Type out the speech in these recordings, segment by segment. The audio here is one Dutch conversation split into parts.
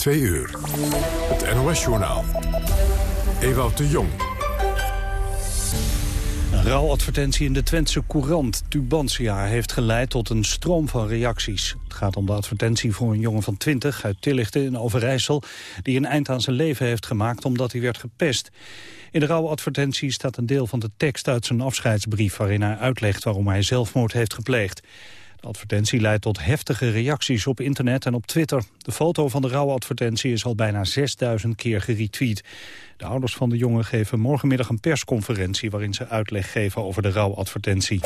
2 uur. Het NOS-journaal. Ewout de Jong. Een rouwadvertentie in de Twentse Courant, Tubantia, heeft geleid tot een stroom van reacties. Het gaat om de advertentie voor een jongen van 20 uit Tillichten in Overijssel... die een eind aan zijn leven heeft gemaakt omdat hij werd gepest. In de rouwadvertentie staat een deel van de tekst uit zijn afscheidsbrief... waarin hij uitlegt waarom hij zelfmoord heeft gepleegd. De advertentie leidt tot heftige reacties op internet en op Twitter. De foto van de rouwadvertentie is al bijna 6000 keer geretweet. De ouders van de jongen geven morgenmiddag een persconferentie... waarin ze uitleg geven over de rouwadvertentie.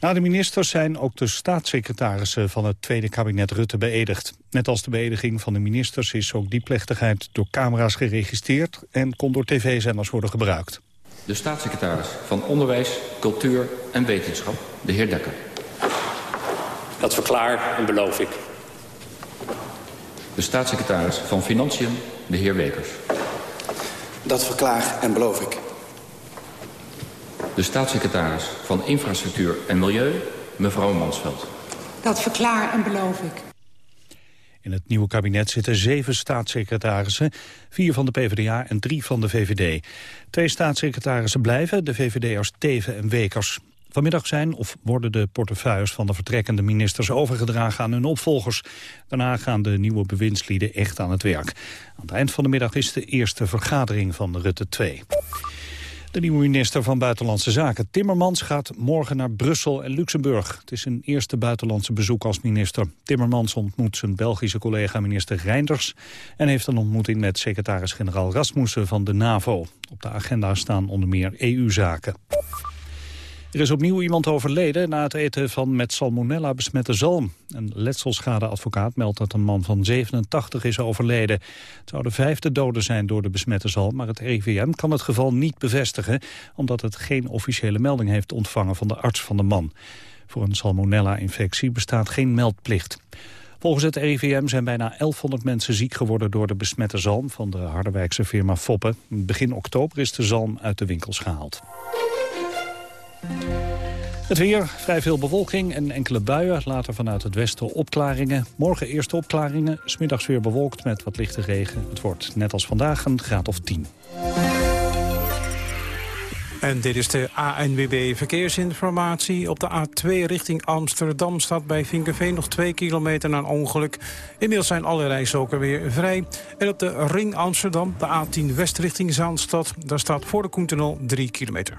Na de ministers zijn ook de staatssecretarissen van het tweede kabinet Rutte beëdigd. Net als de beëdiging van de ministers is ook die plechtigheid door camera's geregistreerd en kon door tv-zenders worden gebruikt. De staatssecretaris van Onderwijs, Cultuur en Wetenschap, de heer Dekker. Dat verklaar en beloof ik. De staatssecretaris van Financiën, de heer Wekers. Dat verklaar en beloof ik. De staatssecretaris van Infrastructuur en Milieu, mevrouw Mansveld. Dat verklaar en beloof ik. In het nieuwe kabinet zitten zeven staatssecretarissen, vier van de PvdA en drie van de VVD. Twee staatssecretarissen blijven, de VVD'ers Teven en Wekers. Vanmiddag zijn of worden de portefeuilles van de vertrekkende ministers overgedragen aan hun opvolgers. Daarna gaan de nieuwe bewindslieden echt aan het werk. Aan het eind van de middag is de eerste vergadering van de Rutte 2. De nieuwe minister van Buitenlandse Zaken, Timmermans, gaat morgen naar Brussel en Luxemburg. Het is zijn eerste buitenlandse bezoek als minister. Timmermans ontmoet zijn Belgische collega minister Reinders... en heeft een ontmoeting met secretaris-generaal Rasmussen van de NAVO. Op de agenda staan onder meer EU-zaken. Er is opnieuw iemand overleden na het eten van met salmonella besmette zalm. Een letselschadeadvocaat meldt dat een man van 87 is overleden. Het zou de vijfde dode zijn door de besmette zalm... maar het RIVM kan het geval niet bevestigen... omdat het geen officiële melding heeft ontvangen van de arts van de man. Voor een salmonella-infectie bestaat geen meldplicht. Volgens het RIVM zijn bijna 1100 mensen ziek geworden door de besmette zalm van de Harderwijkse firma Foppen. Begin oktober is de zalm uit de winkels gehaald. Het weer, vrij veel bewolking en enkele buien. Later vanuit het westen opklaringen. Morgen eerste opklaringen, smiddags weer bewolkt met wat lichte regen. Het wordt net als vandaag een graad of 10. En dit is de ANWB Verkeersinformatie. Op de A2 richting Amsterdam staat bij Vinkenveen nog 2 kilometer na een ongeluk. Inmiddels zijn alle rijstroken weer vrij. En op de Ring Amsterdam, de A10 West richting Zaanstad... daar staat voor de Koentunnel 3 kilometer.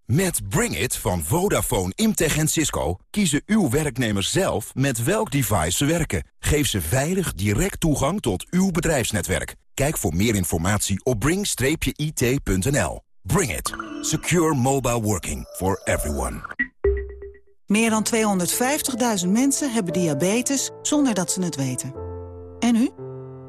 Met Bring It van Vodafone, Imtech en Cisco kiezen uw werknemers zelf met welk device ze werken. Geef ze veilig direct toegang tot uw bedrijfsnetwerk. Kijk voor meer informatie op bring-it.nl. Bring It. Secure mobile working for everyone. Meer dan 250.000 mensen hebben diabetes zonder dat ze het weten. En u?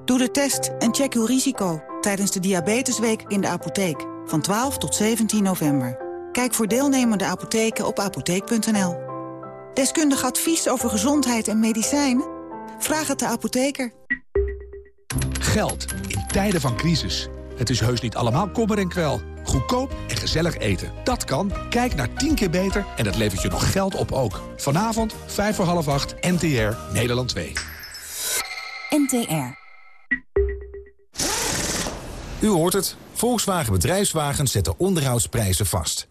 Doe de test en check uw risico tijdens de Diabetesweek in de apotheek van 12 tot 17 november. Kijk voor deelnemende apotheken op apotheek.nl. Deskundig advies over gezondheid en medicijnen? Vraag het de apotheker. Geld in tijden van crisis. Het is heus niet allemaal kommer en kwel. Goedkoop en gezellig eten. Dat kan. Kijk naar 10 keer beter en dat levert je nog geld op ook. Vanavond, 5 voor half 8, NTR, Nederland 2. NTR. U hoort het. Volkswagen Bedrijfswagens zetten onderhoudsprijzen vast.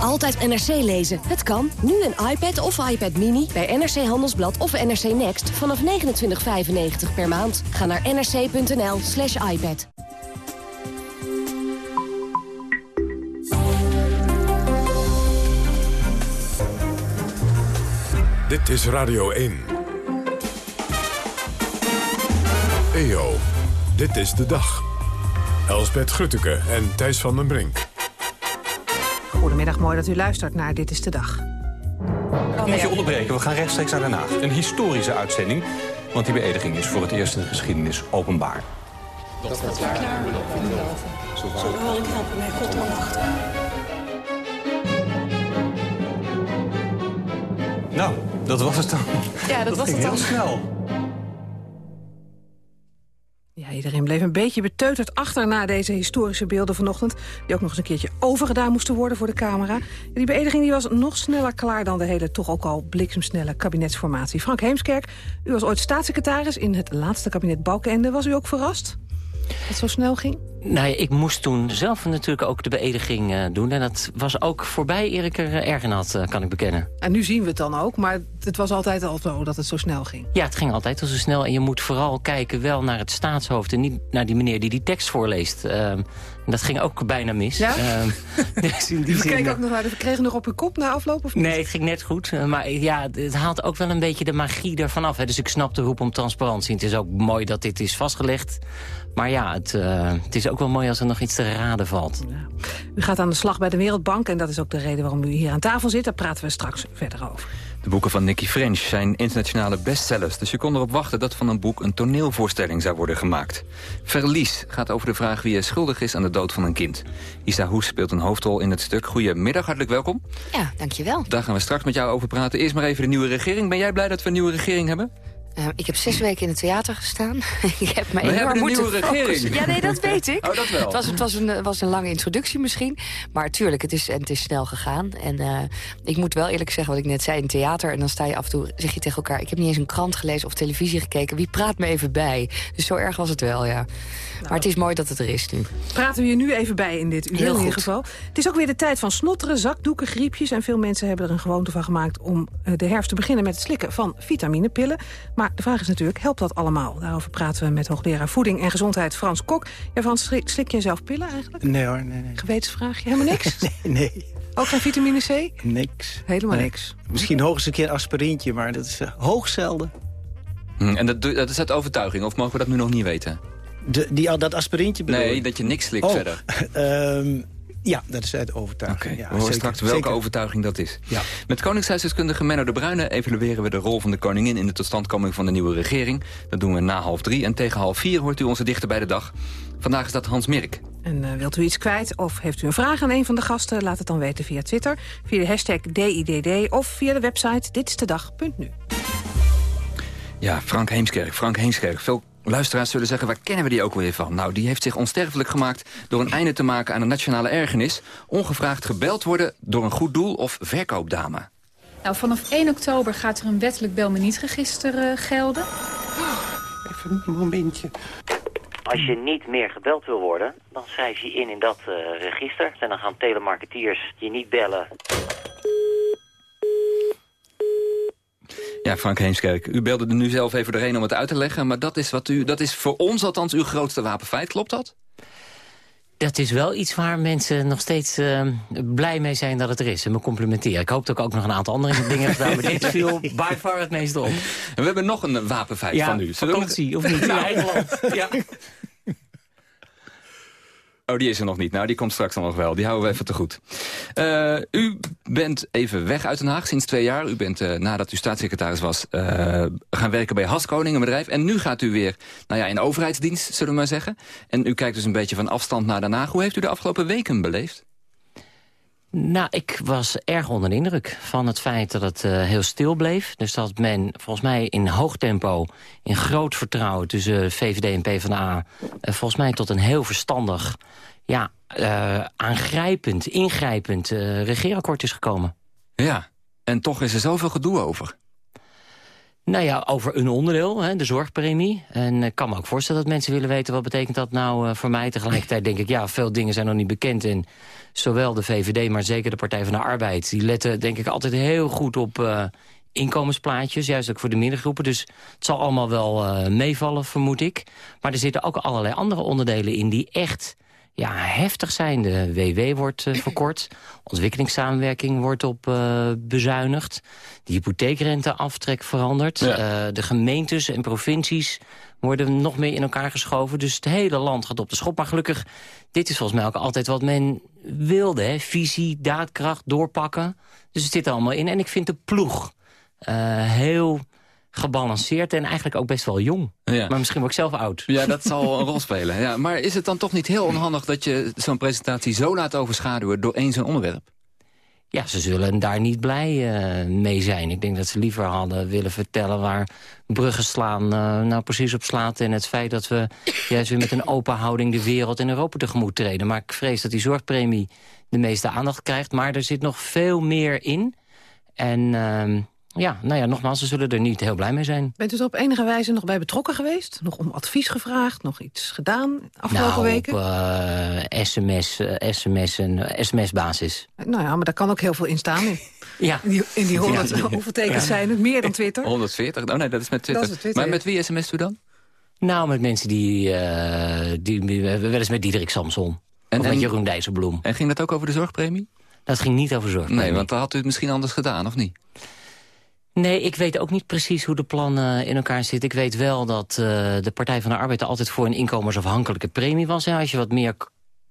Altijd NRC lezen. Het kan. Nu een iPad of iPad Mini bij NRC Handelsblad of NRC Next vanaf 29,95 per maand. Ga naar nrc.nl slash iPad. Dit is Radio 1. EO, dit is de dag. Elsbet Grutteke en Thijs van den Brink. Goedemiddag, mooi dat u luistert naar Dit is de Dag. Moet je onderbreken, we gaan rechtstreeks naar Den Haag. Een historische uitzending, want die beëdiging is voor het eerst in de geschiedenis openbaar. Dat wordt klaar. Zo ik helpen mij God achter. Nou, dat was het dan. Ja, dat, was ging het dan. heel snel. Ja, iedereen bleef een beetje beteuterd achter na deze historische beelden vanochtend. Die ook nog eens een keertje overgedaan moesten worden voor de camera. Die beëdiging die was nog sneller klaar dan de hele toch ook al bliksemsnelle kabinetsformatie. Frank Heemskerk, u was ooit staatssecretaris in het laatste kabinet Balkenende. Was u ook verrast het zo snel ging? Nou, ja, ik moest toen zelf natuurlijk ook de beëdiging eh, doen. En dat was ook voorbij eer ik er eh, erg in had, eh, kan ik bekennen. En nu zien we het dan ook, maar het was altijd al zo dat het zo snel ging. Ja, het ging altijd al zo snel. En je moet vooral kijken wel naar het staatshoofd... en niet naar die meneer die die tekst voorleest. Ehm, dat ging ook bijna mis. Ja? Ehm, dus in die We zin, ook nog we kregen nog op uw kop na afloop of niet? Nee, het ging net goed. Maar ja, het haalt ook wel een beetje de magie ervan af. Hè. Dus ik snap de roep om transparantie. Het is ook mooi dat dit is vastgelegd. Maar ja, het, eh, het is ook wel mooi als er nog iets te raden valt. U gaat aan de slag bij de Wereldbank en dat is ook de reden waarom u hier aan tafel zit. Daar praten we straks verder over. De boeken van Nicky French zijn internationale bestsellers... dus je kon erop wachten dat van een boek een toneelvoorstelling zou worden gemaakt. Verlies gaat over de vraag wie er schuldig is aan de dood van een kind. Isa Hoes speelt een hoofdrol in het stuk. Goedemiddag, hartelijk welkom. Ja, dankjewel. Daar gaan we straks met jou over praten. Eerst maar even de nieuwe regering. Ben jij blij dat we een nieuwe regering hebben? Uh, ik heb zes weken in het theater gestaan. ik heb me We enorm hebben een moeten nieuwe focussen. regering. Ja, nee, dat weet ik. Oh, dat wel. Het was, het was, een, was een lange introductie misschien. Maar tuurlijk, het is, en het is snel gegaan. En uh, ik moet wel eerlijk zeggen wat ik net zei in het theater. En dan sta je af en toe, zeg je tegen elkaar... ik heb niet eens een krant gelezen of televisie gekeken. Wie praat me even bij? Dus zo erg was het wel, ja. Nou, maar het is mooi dat het er is nu. Praten we je nu even bij in dit uur Heel in ieder geval. Het is ook weer de tijd van snotteren, zakdoeken, griepjes... en veel mensen hebben er een gewoonte van gemaakt... om uh, de herfst te beginnen met het slikken van vitaminepillen. Maar de vraag is natuurlijk, helpt dat allemaal? Daarover praten we met hoogleraar Voeding en Gezondheid Frans Kok. Ja, Frans, slik, je zelf pillen eigenlijk? Nee hoor, nee, nee. Gewetensvraagje, helemaal niks? nee, nee. Ook geen vitamine C? Niks. Helemaal Nee. niks. Misschien hoogstens een keer aspirintje, maar dat is uh, hoog zelden. Hm, en dat, dat is uit overtuiging, of mogen we dat nu nog niet weten? De, die, al dat aspirintje bedoel Nee, dat je niks slikt Oh, verder. ehm, ja, dat is uit overtuiging. ja, we horen zeker, straks welke zeker. overtuiging dat is. Ja. Met Koningshuisdeskundige Menno de Bruyne evalueren we de rol van de koningin... in de totstandkoming van de nieuwe regering. Dat doen we na half drie. En tegen half vier hoort u onze dichter bij de dag. Vandaag is dat Hans Mirk. En uh, wilt u iets kwijt of heeft u een vraag aan een van de gasten... laat het dan weten via Twitter, via de hashtag DIDD... of via de website ditstedag.nu. Ja, Frank Heemskerk. Frank Heemskerk. Veel luisteraars zullen zeggen, waar kennen we die ook weer van? Nou, die heeft zich onsterfelijk gemaakt door een einde te maken aan een nationale ergernis. Ongevraagd gebeld worden door een goed doel of verkoopdame. Nou, vanaf 1 oktober gaat er een wettelijk belmenietregister uh, gelden. Even een momentje. Als je niet meer gebeld wil worden, dan schrijf je in in dat uh, register. En dan gaan telemarketeers je niet bellen. Ja, Frank Heemskerk, u belde er nu zelf even doorheen om het uit te leggen... maar dat is, wat u, dat is voor ons althans uw grootste wapenfeit, klopt dat? Dat is wel iets waar mensen nog steeds uh, blij mee zijn dat het er is. En me complimenteren. Ik hoop dat ik ook nog een aantal andere dingen heb gedaan. Maar dit viel by far het meest op. En we hebben nog een wapenfeit ja, van u. vakantie, nog... of niet? Land. Ja. Oh, die is er nog niet. Nou, die komt straks dan nog wel. Die houden we even te goed. Uh, u bent even weg uit Den Haag sinds twee jaar. U bent, uh, nadat u staatssecretaris was, uh, gaan werken bij Haskoning, een bedrijf. En nu gaat u weer nou ja, in overheidsdienst, zullen we maar zeggen. En u kijkt dus een beetje van afstand naar Den Haag. Hoe heeft u de afgelopen weken beleefd? Nou, ik was erg onder de indruk van het feit dat het uh, heel stil bleef. Dus dat men volgens mij in hoog tempo, in groot vertrouwen... tussen VVD en PvdA, uh, volgens mij tot een heel verstandig... ja, uh, aangrijpend, ingrijpend regeerakkoord is gekomen. Ja, en toch is er zoveel gedoe over. Nou ja, over een onderdeel, hè, de zorgpremie. En ik kan me ook voorstellen dat mensen willen weten... wat betekent dat nou uh, voor mij? Tegelijkertijd denk ik, ja, veel dingen zijn nog niet bekend. En zowel de VVD, maar zeker de Partij van de Arbeid... die letten denk ik altijd heel goed op uh, inkomensplaatjes. Juist ook voor de middengroepen. Dus het zal allemaal wel uh, meevallen, vermoed ik. Maar er zitten ook allerlei andere onderdelen in... die echt ja, heftig zijn. De WW wordt uh, verkort, ontwikkelingssamenwerking wordt op uh, bezuinigd... de hypotheekrenteaftrek verandert, ja. uh, de gemeentes en provincies worden nog meer in elkaar geschoven. Dus het hele land gaat op de schop. Maar gelukkig, dit is volgens mij ook altijd wat men wilde. Hè? Visie, daadkracht, doorpakken. Dus het zit er allemaal in. En ik vind de ploeg heel gebalanceerd en eigenlijk ook best wel jong. Ja. Maar misschien word ik zelf oud. Ja, dat zal een rol spelen. Ja, maar is het dan toch niet heel onhandig dat je zo'n presentatie zo laat overschaduwen door één zo'n onderwerp? Ja, ze zullen daar niet blij uh, mee zijn. Ik denk dat ze liever hadden willen vertellen waar bruggen slaan uh, nou precies op slaat. En het feit dat we juist weer met een open houding de wereld en Europa tegemoet treden. Maar ik vrees dat die zorgpremie de meeste aandacht krijgt. Maar er zit nog veel meer in. En... Uh, ja, nou ja, nogmaals, ze zullen er niet heel blij mee zijn. Bent u er op enige wijze nog bij betrokken geweest? Nog om advies gevraagd? Nog iets gedaan afgelopen nou, weken? op uh, sms, uh, sms en sms-basis. Nou ja, maar daar kan ook heel veel in staan. In, ja. in die, in die 100, ja. hoeveel tekens ja. zijn het? Meer dan Twitter? 140? Oh nee, dat is met Twitter. Is Twitter maar met wie sms u dan? Nou, met mensen die, uh, die, die wel eens met Diederik Samson. En, of met Jeroen Dijsselbloem. En ging dat ook over de zorgpremie? Dat ging niet over zorgpremie. Nee, want dan had u het misschien anders gedaan, of niet? Nee, ik weet ook niet precies hoe de plannen in elkaar zitten. Ik weet wel dat uh, de Partij van de Arbeid altijd voor een inkomensafhankelijke premie was. Hè. Als je wat meer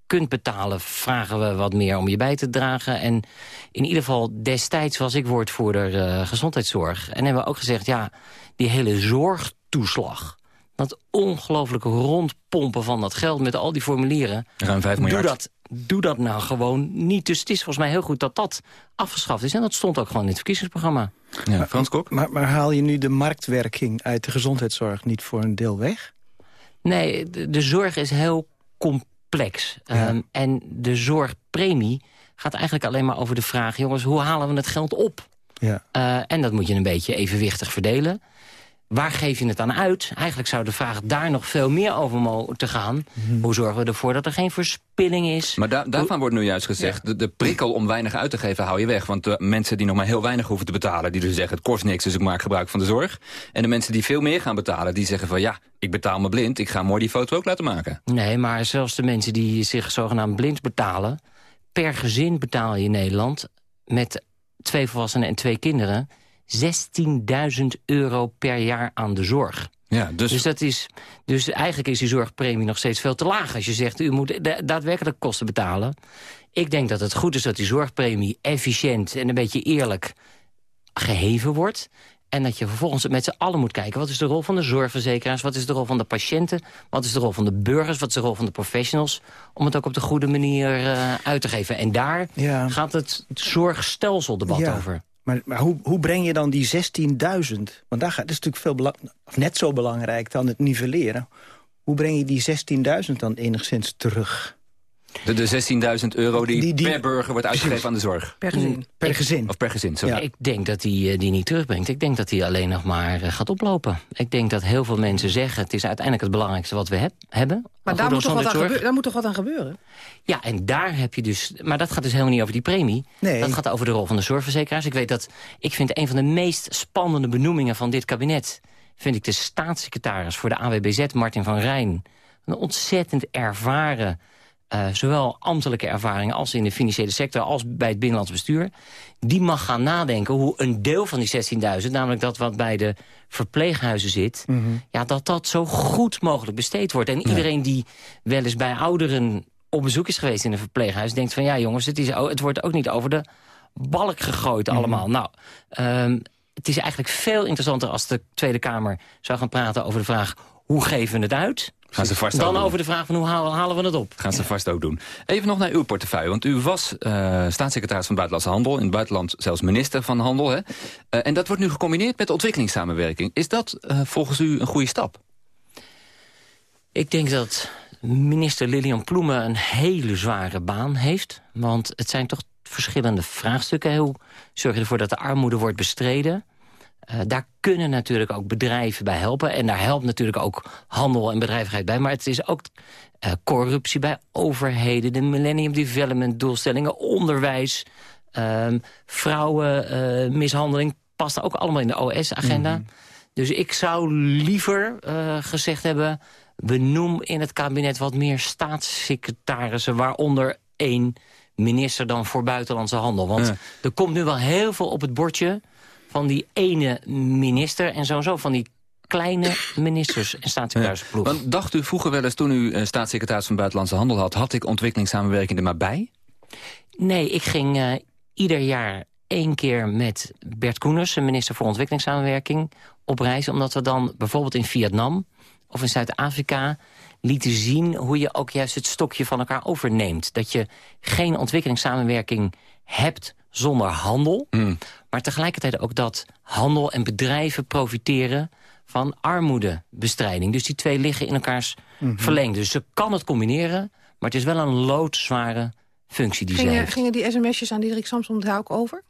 kunt betalen, vragen we wat meer om je bij te dragen. En in ieder geval destijds was ik woordvoerder uh, gezondheidszorg. En hebben we ook gezegd, ja, die hele zorgtoeslag... dat ongelooflijke rondpompen van dat geld met al die formulieren... Ruim 5 miljard. Doe dat, doe dat nou gewoon niet. Dus het is volgens mij heel goed dat dat afgeschaft is. En dat stond ook gewoon in het verkiezingsprogramma. Ja, Frans Kok? Maar, maar haal je nu de marktwerking uit de gezondheidszorg niet voor een deel weg? Nee, de, de zorg is heel complex. Ja. Um, en de zorgpremie gaat eigenlijk alleen maar over de vraag... jongens, hoe halen we het geld op? Ja. Uh, en dat moet je een beetje evenwichtig verdelen. Waar geef je het aan uit? Eigenlijk zou de vraag daar nog veel meer over moeten gaan. Hmm. Hoe zorgen we ervoor dat er geen verspilling is? Maar da daarvan wordt nu juist gezegd... Ja. De, de, prikkel om weinig uit te geven hou je weg. Want de mensen die nog maar heel weinig hoeven te betalen... die dus zeggen het kost niks, dus ik maak gebruik van de zorg. En de mensen die veel meer gaan betalen... die zeggen van ja, ik betaal me blind. Ik ga mooi die foto ook laten maken. Nee, maar zelfs de mensen die zich zogenaamd blind betalen... per gezin betaal je in Nederland... met twee volwassenen en twee kinderen 16.000 euro per jaar aan de zorg. Ja, dus... Dus, dat is, dus eigenlijk is die zorgpremie nog steeds veel te laag. Als je zegt, u moet daadwerkelijk kosten betalen. Ik denk dat het goed is dat die zorgpremie efficiënt en een beetje eerlijk geheven wordt. En dat je vervolgens met z'n allen moet kijken... wat is de rol van de zorgverzekeraars, wat is de rol van de patiënten... wat is de rol van de burgers, wat is de rol van de professionals... om het ook op de goede manier uh, uit te geven. En daar ja. gaat het zorgstelseldebat ja. over. Maar, hoe, hoe breng je dan die 16.000? Want daar gaat, dat is natuurlijk veel of net zo belangrijk dan het nivelleren. Hoe breng je die 16.000 dan enigszins terug? De, de 16.000 euro die, die, die, per burger wordt uitgegeven aan de zorg. Per gezin. Per ik, gezin. Of per gezin, sorry. Ja. Ik denk dat hij die niet terugbrengt. Ik denk dat hij alleen nog maar uh, gaat oplopen. Ik denk dat heel veel mensen zeggen... het is uiteindelijk het belangrijkste wat we heb, hebben. Maar daar moet, toch wat aan daar moet toch wat aan gebeuren? Ja, en daar heb je dus... Maar dat gaat dus helemaal niet over die premie. Nee. Dat gaat over de rol van de zorgverzekeraars. Ik weet dat... Ik vind een van de meest spannende benoemingen van dit kabinet... vind ik de staatssecretaris voor de AWBZ, Martin van Rijn. Een ontzettend ervaren... Uh, zowel ambtelijke ervaringen als in de financiële sector... als bij het binnenlands bestuur... die mag gaan nadenken hoe een deel van die 16.000... namelijk dat wat bij de verpleeghuizen zit... Mm -hmm. ja, dat dat zo goed mogelijk besteed wordt. En iedereen die wel eens bij ouderen op bezoek is geweest in een verpleeghuis... denkt van ja jongens, het, is, het wordt ook niet over de balk gegooid Mhm. mm -hmm. allemaal. Nou, um, het is eigenlijk veel interessanter als de Tweede Kamer zou gaan praten over de vraag... hoe geven we het uit... Gaan ze vast Dan over de vraag van hoe halen, we het op. Gaan ze vast ook doen. Even nog naar uw portefeuille. Want u was uh, staatssecretaris van Buitenlandse Handel. In het buitenland zelfs minister van Handel. Hè? Uh, en dat wordt nu gecombineerd met ontwikkelingssamenwerking. Is dat uh, volgens u een goede stap? Ik denk dat minister Lilian Ploemen een hele zware baan heeft. Want het zijn toch verschillende vraagstukken. Hoe zorg je ervoor dat de armoede wordt bestreden... Uh, daar kunnen natuurlijk ook bedrijven bij helpen. En daar helpt natuurlijk ook handel en bedrijvigheid bij. Maar het is ook uh, corruptie bij overheden... de Millennium Development doelstellingen, onderwijs... Uh, vrouwenmishandeling past ook allemaal in de OS-agenda. Mm -hmm. Dus ik zou liever gezegd hebben... benoem in het kabinet wat meer staatssecretarissen... waaronder één minister dan voor buitenlandse handel. Want Ja. er komt nu wel heel veel op het bordje van die ene minister... en sowieso van die kleine ministers en staatssecretarissen. Want dacht u vroeger wel eens, toen u eh, staatssecretaris van Buitenlandse Handel had... had ik ontwikkelingssamenwerking er maar bij? Nee, ik ging eh, ieder jaar één keer met Bert Koeners... de minister voor ontwikkelingssamenwerking, op reis. Omdat we dan bijvoorbeeld in Vietnam of in Zuid-Afrika lieten zien... hoe je ook juist het stokje van elkaar overneemt. Dat je geen ontwikkelingssamenwerking hebt zonder handel... maar tegelijkertijd ook dat handel en bedrijven profiteren van armoedebestrijding. Dus die twee liggen in elkaars Mhm. verlengde. Dus ze kan het combineren, maar het is wel een loodzware functie die ze Gingen, heeft. gingen die sms'jes aan Diederik Samson daar ook over?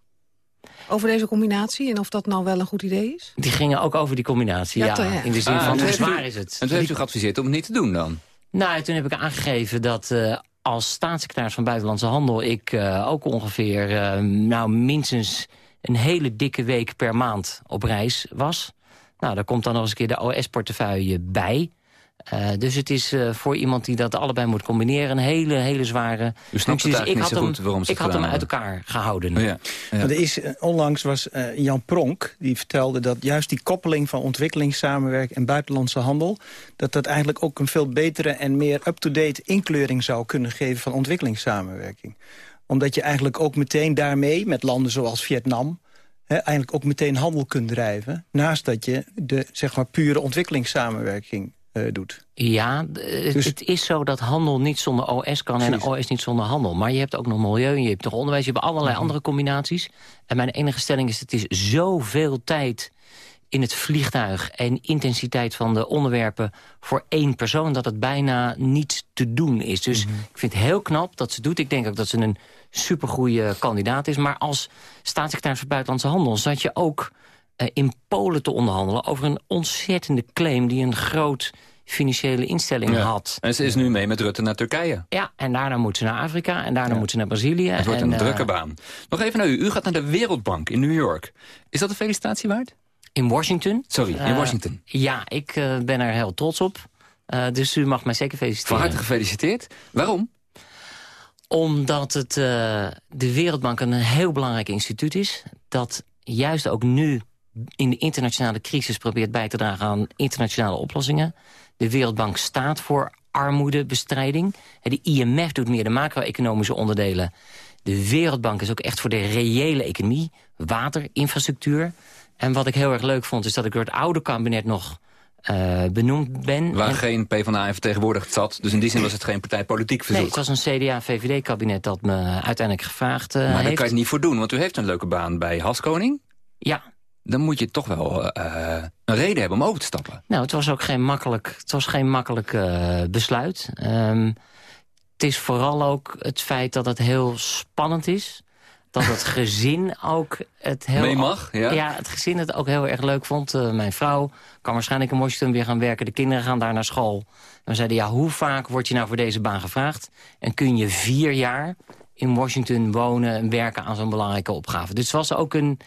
Over deze combinatie en of dat nou wel een goed idee is? Die gingen ook over die combinatie, Ja, ja. toch, ja. In de zin Ah, van, hoe u- zwaar is het? En toen heeft u geadviseerd om het niet te doen dan? Nou, toen heb ik aangegeven dat eh, als staatssecretaris van Buitenlandse Handel... ik eh, ook ongeveer eh, nou, minstens een hele dikke week per maand op reis was. Nou, daar komt dan nog eens een keer de OS-portefeuille bij. Eh, dus het is eh, voor iemand die dat allebei moet combineren... een hele, hele zware U snapt het Dus ik had niet zo hem, goed waarom ze ik had hem uit elkaar gehouden. Oh ja. Want er is, eh, onlangs was eh, Jan Pronk, die vertelde dat juist die koppeling van ontwikkelingssamenwerking en buitenlandse handel, dat dat eigenlijk ook een veel betere en meer up-to-date inkleuring zou kunnen geven van ontwikkelingssamenwerking. Omdat je eigenlijk ook meteen daarmee, met landen zoals Vietnam, hè, eigenlijk ook meteen handel kunt drijven, naast dat je de zeg maar, pure ontwikkelingssamenwerking eh, doet. Ja, het- Dus- het is zo dat handel niet zonder OS kan en. OS niet zonder handel. Maar je hebt ook nog milieu, je hebt nog onderwijs, je hebt allerlei Mhm. andere combinaties. En mijn enige stelling is, het is zoveel tijd in het vliegtuig... en intensiteit van de onderwerpen voor één persoon... dat het bijna niet te doen is. Dus Mhm. ik vind het heel knap dat ze doet. Ik denk ook dat ze een supergoeie kandidaat is. Maar als staatssecretaris van Buitenlandse Handel... zat je ook eh, in Polen te onderhandelen... over een ontzettende claim die een groot financiële instelling Ja. had. En ze is nu mee met Rutte naar Turkije. Ja, en daarna moet ze naar Afrika en daarna moet ze naar Brazilië. Het wordt en, een eh, drukke baan. Nog even naar u. U gaat naar de Wereldbank in New York. Is dat een felicitatie waard? In Washington. Sorry, in Eh, Washington. Ja, ik eh, ben er heel trots op. Eh, dus u mag mij zeker feliciteren. Van harte gefeliciteerd. Waarom? Omdat het, eh, de Wereldbank een heel belangrijk instituut is. Dat juist ook nu in de internationale crisis probeert bij te dragen aan internationale oplossingen. De Wereldbank staat voor armoedebestrijding. De IMF doet meer de macro-economische onderdelen. De Wereldbank is ook echt voor de reële economie. Water, infrastructuur. En wat ik heel erg leuk vond is dat ik door het oude kabinet nog eh, benoemd ben. Waar En- geen PvdA vertegenwoordigd zat. Dus in die zin was het geen partijpolitiek verzoek. Nee, het was een CDA-VVD-kabinet dat me uiteindelijk gevraagd eh, maar daar heeft. kan je het niet voor doen, want u heeft een leuke baan bij Haskoning. Ja. Dan moet je toch wel eh, een reden hebben om over te stappen. Nou, het was ook geen makkelijk, het was geen makkelijk eh, besluit. Ehm, het is vooral ook het feit dat het heel spannend is. Dat het gezin ook het heel... Mee mag, ja? het gezin het ook heel erg leuk vond. Eh, mijn vrouw kan waarschijnlijk in Washington weer gaan werken. De kinderen gaan daar naar school. En we zeiden, ja, hoe vaak word je nou voor deze baan gevraagd? En kun je vier jaar in Washington wonen en werken aan zo'n belangrijke opgave? Dus het was ook een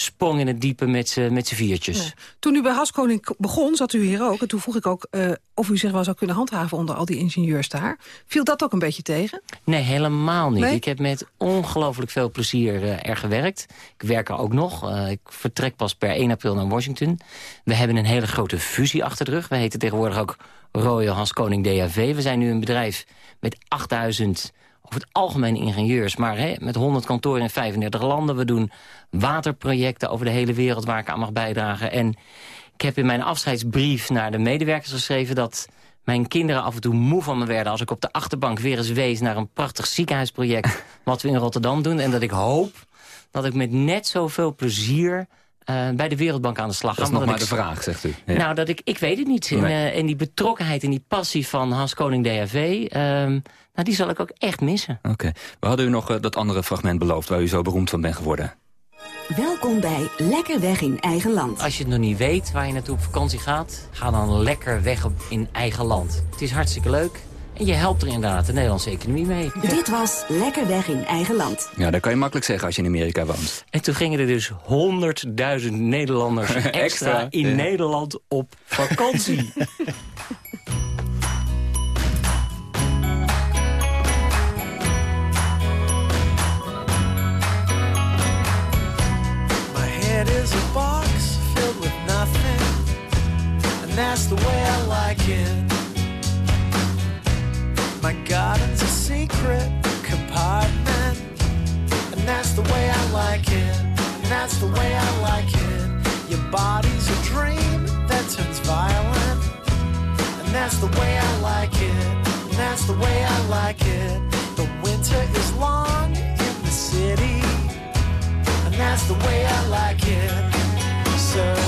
sprong in het diepe met z'n met z'n viertjes. Ja. Toen u bij Haskoning begon, zat u hier ook. En toen vroeg ik ook eh, of u zich wel zou kunnen handhaven onder al die ingenieurs daar. Viel dat ook een beetje tegen? Nee, helemaal niet. Nee? Ik heb met ongelooflijk veel plezier eh, er gewerkt. Ik werk er ook nog. Eh, ik vertrek pas per 1 april naar Washington. We hebben een hele grote fusie achter de rug. We heten tegenwoordig ook Royal Haskoning DAV. We zijn nu een bedrijf met 8000 over het algemeen ingenieurs... maar hè, met 100 kantoren in 35 landen. We doen waterprojecten over de hele wereld waar ik aan mag bijdragen. En ik heb in mijn afscheidsbrief naar de medewerkers geschreven... dat mijn kinderen af en toe moe van me werden... als ik op de achterbank weer eens wees naar een prachtig ziekenhuisproject... wat we in Rotterdam doen. En dat ik hoop dat ik met net zoveel plezier... eh, bij de Wereldbank aan de slag. Dat is nog maar ik- de vraag, zegt u. Ja. Nou, dat ik, ik weet het niet. En, Nee. eh, en die betrokkenheid en die passie van Hans Koning DHV... ehm, nou, die zal ik ook echt missen. Oké. We hadden u nog eh, dat andere fragment beloofd... waar u zo beroemd van bent geworden. Welkom bij Lekker Weg in Eigen Land. Als je het nog niet weet waar je naartoe op vakantie gaat... ga dan lekker weg in eigen land. Het is hartstikke leuk. En je helpt er inderdaad de Nederlandse economie mee. Dit was Lekker Weg in Eigen Land. Ja, dat kan je makkelijk zeggen als je in Amerika woont. En toen gingen er dus 100.000 Nederlanders extra, in. Nederland op vakantie. that's the way I like it. My garden's a secret compartment. And that's the way I like it. And that's the way I like it. Your body's a dream that turns violent. And that's the way I like it. And that's the way I like it. The winter is long in the city. And that's the way I like it. So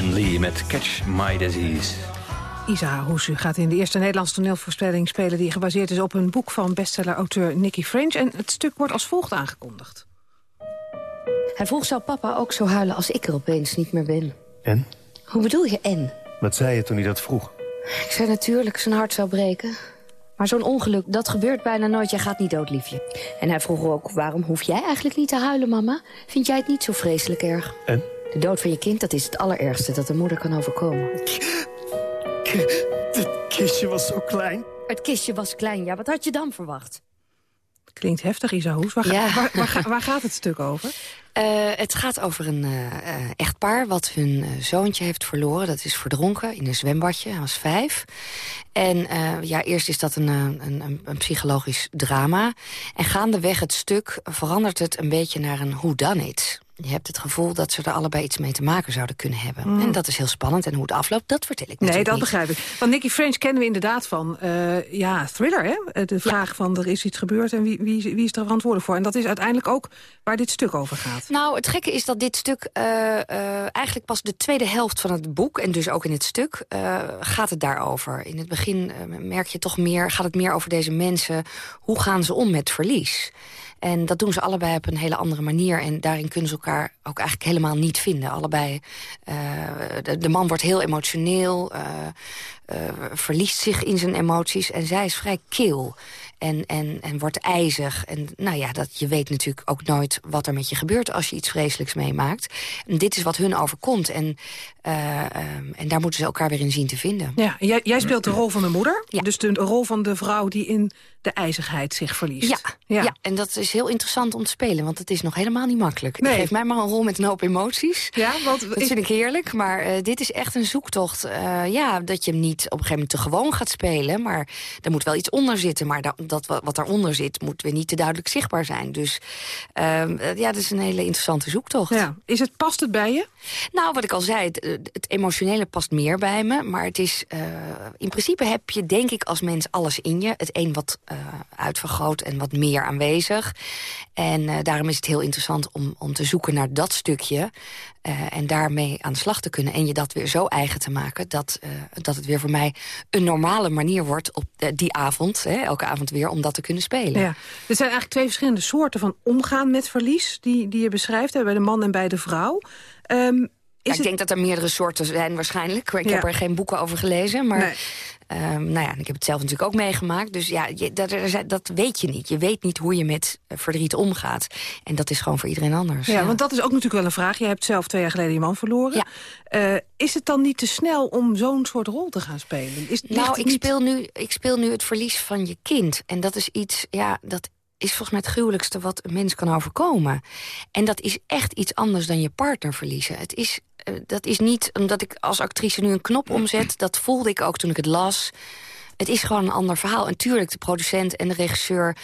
Ben Lee met Catch My Disease. Isa Hoesu gaat in de eerste Nederlandse toneelvoorspelling spelen... die gebaseerd is op een boek van bestseller-auteur Nicky French. En het stuk wordt als volgt aangekondigd. En volgens zou papa ook zo huilen als ik er opeens niet meer ben. En? Hoe bedoel je en? Wat zei je toen hij dat vroeg? Ik zei natuurlijk zijn hart zou breken. Maar zo'n ongeluk, dat gebeurt bijna nooit. Jij gaat niet dood, liefje. En hij vroeg ook, waarom hoef jij eigenlijk niet te huilen, mama? Vind jij het niet zo vreselijk erg? En? De dood van je kind, dat is het allerergste dat een moeder kan overkomen. Het kistje was zo klein. Het kistje was klein, ja. Wat had je dan verwacht? Klinkt heftig, Isa Hoes. Waar, ga- Ja. waar, waar ga- waar gaat het stuk over? Eh, het gaat over een eh, eh, echtpaar wat hun zoontje heeft verloren. Dat is verdronken in een zwembadje. Hij was vijf. En eh, ja, eerst is dat een, een, een, een psychologisch drama. En gaandeweg het stuk verandert het een beetje naar een whodunit. Je hebt het gevoel dat ze er allebei iets mee te maken zouden kunnen hebben. Mm. En dat is heel spannend. En hoe het afloopt, dat vertel ik Nee, dat niet. begrijp ik. Van Nicky French kennen we inderdaad van eh, ja, thriller, hè? Eh, De vraag van er is iets gebeurd en wie, wie, wie is er verantwoordelijk voor? En dat is uiteindelijk ook waar dit stuk over gaat. Nou, het gekke is dat dit stuk eh, eigenlijk pas de tweede helft van het boek... en dus ook in het stuk, gaat het daarover. In het begin merk je toch meer, gaat het meer over deze mensen. Hoe gaan ze om met verlies? En dat doen ze allebei op een hele andere manier. En daarin kunnen ze elkaar ook eigenlijk helemaal niet vinden. Allebei, eh, de, man wordt heel emotioneel, eh, eh, verliest zich in zijn emoties. En zij is vrij kil en, en, en wordt ijzig. En nou ja, dat, je weet natuurlijk ook nooit wat er met je gebeurt... als je iets vreselijks meemaakt. En dit is wat hun overkomt. En, eh, ehm, en daar moeten ze elkaar weer in zien te vinden. Ja, jij, jij speelt de rol van de moeder. Dus de rol van de vrouw die in de ijzigheid zich verliest. Ja, ja. en dat is heel interessant om te spelen, want het is nog helemaal niet makkelijk. Nee. Geef mij maar een rol met een hoop emoties. Ja, want dat is- vind ik heerlijk, maar eh, dit is echt een zoektocht. eh, ja, dat je hem niet op een gegeven moment te gewoon gaat spelen, maar er moet wel iets onder zitten. Maar da- dat wa- wat daaronder zit, moet weer niet te duidelijk zichtbaar zijn. Dus ehm, eh, ja, dat is een hele interessante zoektocht. Ja. Is het, past het bij je? Nou, wat ik al zei, het, het emotionele past meer bij me. Maar het is, eh, in principe heb je denk ik als mens alles in je. Het een wat eh, uitvergroot en wat meer aanwezig. En eh, daarom is het heel interessant om, om te zoeken naar dat stukje. eh, en daarmee aan de slag te kunnen. En je dat weer zo eigen te maken dat, eh, dat het weer voor mij een normale manier wordt op eh, die avond. Hè, elke avond weer om dat te kunnen spelen. Ja. Er zijn eigenlijk twee verschillende soorten van omgaan met verlies... die, die je beschrijft, hè, bij de man en bij de vrouw. Ehm, Ja, ik denk dat er meerdere soorten zijn waarschijnlijk. Ik Ja. heb er geen boeken over gelezen, maar... Ehm, nou ja, ik heb het zelf natuurlijk ook meegemaakt. Dus ja, je, dat, dat weet je niet. Je weet niet hoe je met eh, verdriet omgaat. En dat is gewoon voor iedereen anders. Ja, want dat is ook natuurlijk wel een vraag. Je hebt zelf twee jaar geleden je man verloren. Eh, is het dan niet te snel om zo'n soort rol te gaan spelen? Is, Nou, ik niet- speel, nu, ik speel nu het verlies van je kind. En dat is iets, ja, dat is volgens mij het gruwelijkste wat een mens kan overkomen. En dat is echt iets anders dan je partner verliezen. Het is, dat is niet omdat ik als actrice nu een knop omzet. Dat voelde ik ook toen ik het las. Het is gewoon een ander verhaal. En tuurlijk, de producent en de regisseur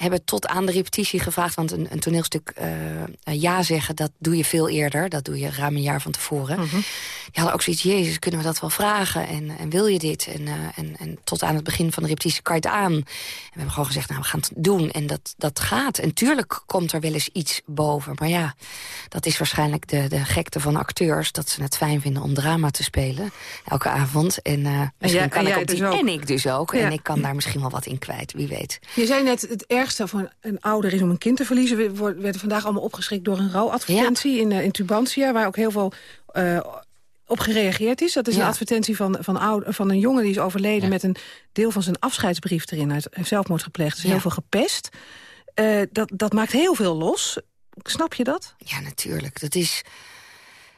hebben tot aan de repetitie gevraagd... want een, een toneelstuk eh, eh, ja zeggen, dat doe je veel eerder. Dat doe je ruim een jaar van tevoren. Mhm. Die hadden ook zoiets, jezus, kunnen we dat wel vragen? En, en wil je dit? En, eh, en, en tot aan het begin van de repetitie kan je het aan. En we hebben gewoon gezegd, nou, we gaan het doen. En dat, dat gaat. En tuurlijk komt er wel eens iets boven. Maar ja, dat is waarschijnlijk de, de gekte van acteurs... dat ze het fijn vinden om drama te spelen. Elke avond. En, misschien kan en ik jij op die... dus ook. En ik dus ook. Ja. En ik kan daar misschien wel wat in kwijt, wie weet. Je zei net, het ergste voor een, ouder is om een kind te verliezen. We werden vandaag allemaal opgeschrikt door een rouwadvertentie in, eh, in Tubantia... waar ook heel veel eh, op gereageerd is. Dat is Ja. een advertentie van, van, van een jongen die is overleden... met een deel van zijn afscheidsbrief erin. Hij heeft zelfmoord gepleegd, dus heel veel gepest. Eh, dat, dat maakt heel veel los. Snap je dat? Ja, natuurlijk. Dat is...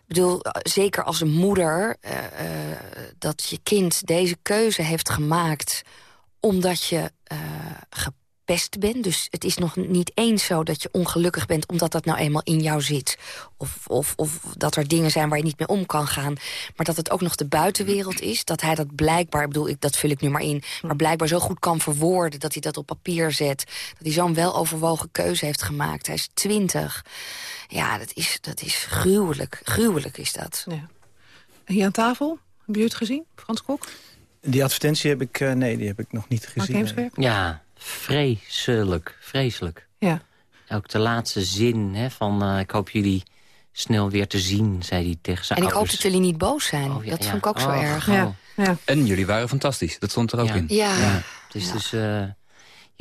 Ik bedoel, eh, zeker als een moeder... eh, eh, dat je kind deze keuze heeft gemaakt... omdat je eh, gepest bent. Dus het is nog niet eens zo dat je ongelukkig bent... omdat dat nou eenmaal in jou zit. Of, of, of dat er dingen zijn waar je niet mee om kan gaan. Maar dat het ook nog de buitenwereld is. Dat hij dat blijkbaar, ik bedoel, ik, dat vul ik nu maar in... maar blijkbaar zo goed kan verwoorden dat hij dat op papier zet. Dat hij zo'n weloverwogen keuze heeft gemaakt. Hij is twintig. Ja, dat is, dat is gruwelijk. Gruwelijk is dat. Ja. Hier aan tafel, heb je het gezien, Frans Kok? Die advertentie heb ik, eh, nee, die heb ik nog niet gezien. Heemskerk? Ja, vreselijk, vreselijk. Ja. Ook de laatste zin hè, van... eh, ik hoop jullie snel weer te zien, zei hij tegen zijn En ik hoop dat jullie niet boos zijn. Oh, ja, dat ja. vond ik ook zo Oh, erg. oh. En jullie waren fantastisch. Dat stond er ook in. Ja. Dus, dus eh,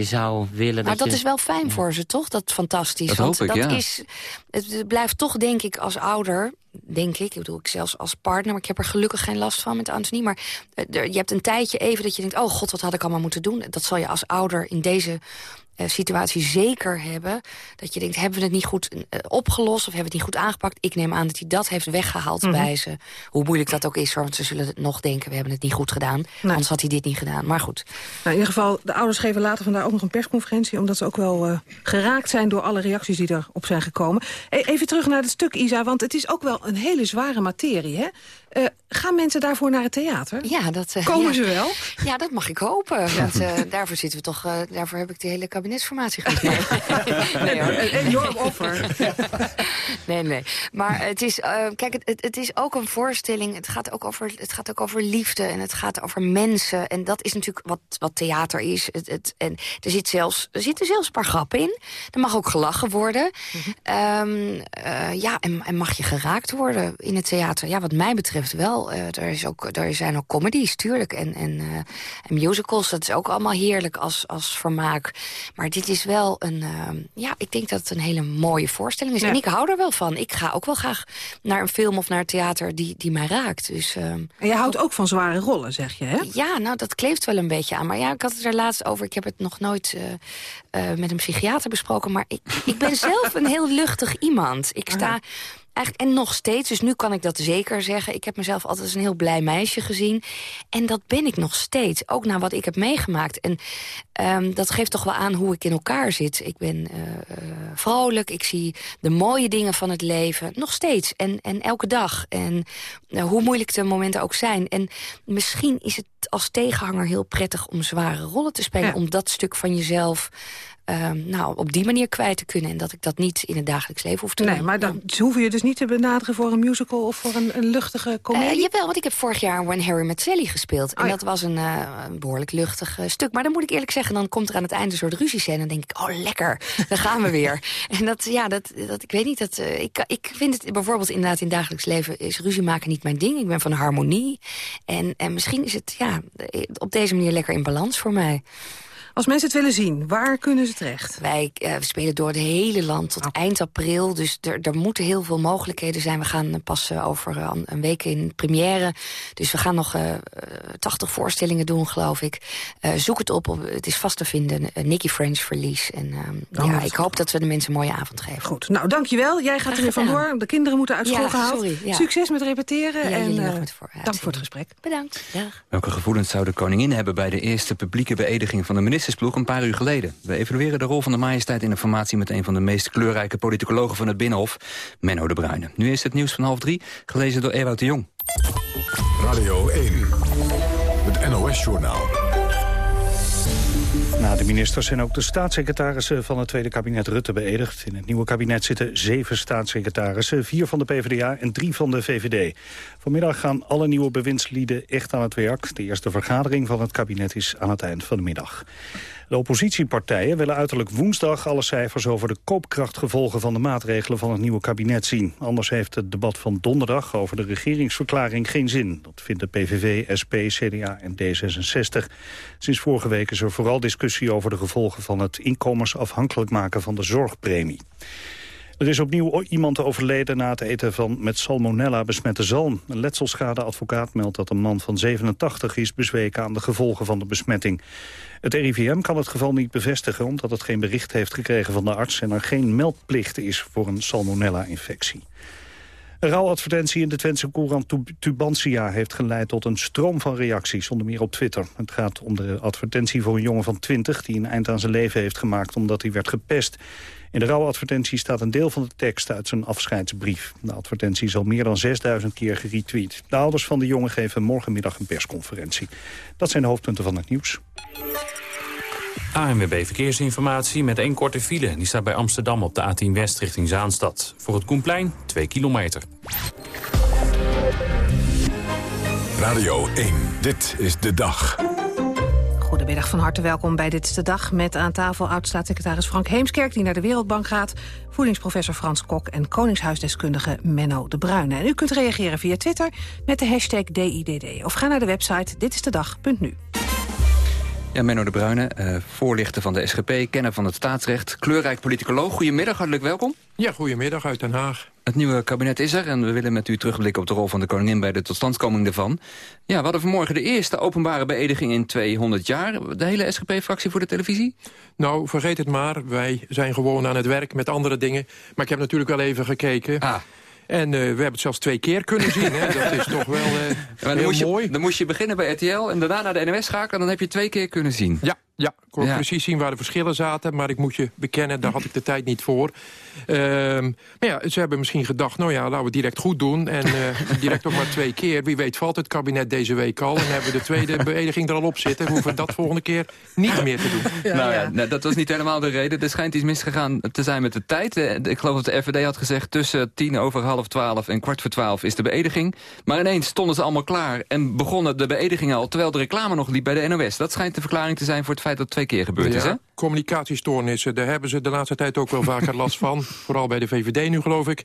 je zou willen Maar dat je... is wel fijn voor ze, toch? Dat is fantastisch. Dat Want hoop ik, dat ja. is, het, blijft toch, denk ik, als ouder... Denk ik, ik bedoel, ik zelfs als partner... maar ik heb er gelukkig geen last van met Anthony. Maar eh, je hebt een tijdje even dat je denkt... oh god, wat had ik allemaal moeten doen? Dat zal je als ouder in deze situatie zeker hebben. Dat je denkt, hebben we het niet goed eh, opgelost... of hebben we het niet goed aangepakt? Ik neem aan dat hij dat heeft weggehaald Mhm. bij ze. Hoe moeilijk dat ook is, want ze zullen het nog denken... we hebben het niet goed gedaan, anders had hij dit niet gedaan. Maar goed. Nou, in ieder geval, de ouders geven later vandaag ook nog een persconferentie... omdat ze ook wel eh, geraakt zijn door alle reacties die erop zijn gekomen. E- even terug naar het stuk, Isa, want het is ook wel een hele zware materie. Hè? Eh, gaan mensen daarvoor naar het theater? Ja, dat, eh, Komen ja. ze wel? Ja, dat mag ik hopen. Want eh, daarvoor zitten we toch. daarvoor heb ik de hele kabinetsformatie gekregen. nee, hoor. Een enorm offer. nee, nee. Maar het is, kijk, het, het, is ook een voorstelling. Het gaat ook, over, het gaat ook over liefde en het gaat over mensen. En dat is natuurlijk wat, wat theater is. Het, het, en er, zit zelfs, er zitten zelfs een paar grappen in. Er mag ook gelachen worden. Ehm, eh, ja, en, en mag je geraakt worden in het theater? Ja, wat mij betreft wel. Eh, er, is ook, er zijn ook comedies, tuurlijk. En, en, eh, en musicals, dat is ook allemaal heerlijk als, als vermaak. Maar dit is wel een... ehm, ja, ik denk dat het een hele mooie voorstelling is. Ja. En ik hou er wel van. Ik ga ook wel graag naar een film of naar theater die, die mij raakt. Dus, ehm, En je houdt ook van zware rollen, zeg je, hè? ja, nou, dat kleeft wel een beetje aan. Maar ja, ik had het er laatst over. Ik heb het nog nooit eh, met een psychiater besproken. Maar ik, ik ben zelf een heel luchtig iemand. Ik sta Eigenlijk, en nog steeds, dus nu kan ik dat zeker zeggen. Ik heb mezelf altijd als een heel blij meisje gezien. En dat ben ik nog steeds, ook na wat ik heb meegemaakt. En um, dat geeft toch wel aan hoe ik in elkaar zit. Ik ben uh, vrolijk, ik zie de mooie dingen van het leven. Nog steeds, en, en elke dag. En uh, hoe moeilijk de momenten ook zijn. En misschien is het als tegenhanger heel prettig om zware rollen te spelen. Ja. Om dat stuk van jezelf um, nou, op die manier kwijt te kunnen. En dat ik dat niet in het dagelijks leven hoef te nee, doen. maar dan hoef je dus niet te benaderen voor een musical of voor een, een luchtige comedie? Uh, jawel, want ik heb vorig jaar When Harry Met Sally gespeeld. En oh, ja. dat was een, uh, een behoorlijk luchtig uh, stuk. Maar dan moet ik eerlijk zeggen, dan komt er aan het einde een soort ruziescène. En dan denk ik, oh lekker, dan gaan we weer. en dat, ja, dat, dat, ik weet niet, dat, ik, ik vind het bijvoorbeeld inderdaad in het dagelijks leven... is ruzie maken niet mijn ding. Ik ben van harmonie. En, en misschien is het ja, op deze manier lekker in balans voor mij. Als mensen het willen zien, waar kunnen ze terecht? Wij uh, spelen door het hele land tot oh. eind april. Dus er, er moeten heel veel mogelijkheden zijn. We gaan pas uh, over uh, een week in première. Dus we gaan nog 80 voorstellingen doen, geloof ik. zoek het op, het is vast te vinden. Nicky French Verlies. En oh, ja, ik hoop dat we de mensen een mooie avond geven. Goed, nou dankjewel. Jij gaat er weer vandoor. De kinderen moeten uit school ja, gehaald. Sorry, ja. Succes met repeteren. Ja, en voor, dank voor het gesprek. Bedankt. Dag. Welke gevoelens zou de koningin hebben bij de eerste publieke beëdiging van de minister? Ploeg een paar uur geleden. We evalueren de rol van de majesteit in de formatie... met een van de meest kleurrijke politicologen van het Binnenhof, Menno de Bruyne. Nu is het nieuws van half drie, gelezen door Ewout de Jong. Radio 1, het NOS-journaal. Na de ministers zijn ook de staatssecretarissen van het Tweede Kabinet Rutte beëdigd. In het nieuwe kabinet zitten zeven staatssecretarissen, vier van de PvdA en drie van de VVD. Vanmiddag gaan alle nieuwe bewindslieden echt aan het werk. De eerste vergadering van het kabinet is aan het eind van de middag. De oppositiepartijen willen uiterlijk woensdag alle cijfers over de koopkrachtgevolgen van de maatregelen van het nieuwe kabinet zien. Anders heeft het debat van donderdag over de regeringsverklaring geen zin. Dat vinden PVV, SP, CDA en D66. Sinds vorige week is er vooral discussie over de gevolgen van het inkomensafhankelijk maken van de zorgpremie. Er is opnieuw iemand overleden na het eten van met salmonella besmette zalm. Een letselschadeadvocaat meldt dat een man van 87 is bezweken aan de gevolgen van de besmetting. Het RIVM kan het geval niet bevestigen omdat het geen bericht heeft gekregen van de arts en er geen meldplicht is voor een salmonella-infectie. Een rouwadvertentie in de Twentse courant Tubantia heeft geleid tot een stroom van reacties, onder meer op Twitter. Het gaat om de advertentie voor een jongen van 20 die een eind aan zijn leven heeft gemaakt omdat hij werd gepest. In de rouwadvertentie staat een deel van de tekst uit zijn afscheidsbrief. De advertentie is al meer dan 6000 keer geretweet. De ouders van de jongen geven morgenmiddag een persconferentie. Dat zijn de hoofdpunten van het nieuws. ANWB Verkeersinformatie met één korte file. Die staat bij Amsterdam op de A10 West richting Zaanstad. Voor het Koenplein 2 kilometer. Radio 1, dit is de dag. Goedemiddag, van harte welkom bij Dit is de Dag... met aan tafel oud-staatssecretaris Frank Heemskerk... die naar de Wereldbank gaat, voedingsprofessor Frans Kok... en koningshuisdeskundige Menno de Bruyne. En u kunt reageren via Twitter met de hashtag DIDD. Of ga naar de website ditistedag.nu. Ja, Menno de Bruyne, uh, voorlichter van de SGP, kenner van het staatsrecht... kleurrijk politicoloog. Goedemiddag, hartelijk welkom. Ja, goedemiddag uit Den Haag. Het nieuwe kabinet is er en we willen met u terugblikken op de rol van de koningin bij de totstandkoming ervan. Ja, we hadden vanmorgen de eerste openbare beëdiging in 200 jaar. De hele SGP-fractie voor de televisie? Nou, vergeet het maar. Wij zijn gewoon aan het werk met andere dingen. Maar ik heb natuurlijk wel even gekeken. Ah. En uh, we hebben het zelfs twee keer kunnen zien. Hè. Dat is toch wel uh, dan heel moest je, mooi. Dan moest je beginnen bij RTL en daarna naar de NOS schakelen... en dan heb je twee keer kunnen zien. Ja, ja, ik kon ja. precies zien waar de verschillen zaten. Maar ik moet je bekennen, daar had ik de tijd niet voor. Um, maar ja, ze hebben misschien gedacht, nou ja, laten we direct goed doen. En uh, direct nog maar twee keer. Wie weet valt het kabinet deze week al. En hebben we de tweede beëdiging er al op zitten. We hoeven dat volgende keer niet meer te doen. Ja, nou ja, nou, dat was niet helemaal de reden. Er schijnt iets misgegaan te zijn met de tijd. Ik geloof dat de RVD had gezegd tussen tien over half twaalf en kwart voor twaalf is de beëdiging. Maar ineens stonden ze allemaal klaar en begonnen de beëdiging al... terwijl de reclame nog liep bij de NOS. Dat schijnt de verklaring te zijn voor het feit dat het twee keer gebeurd ja, is, hè? Communicatiestoornissen, daar hebben ze de laatste tijd ook wel vaker last van. Vooral bij de VVD nu, geloof ik.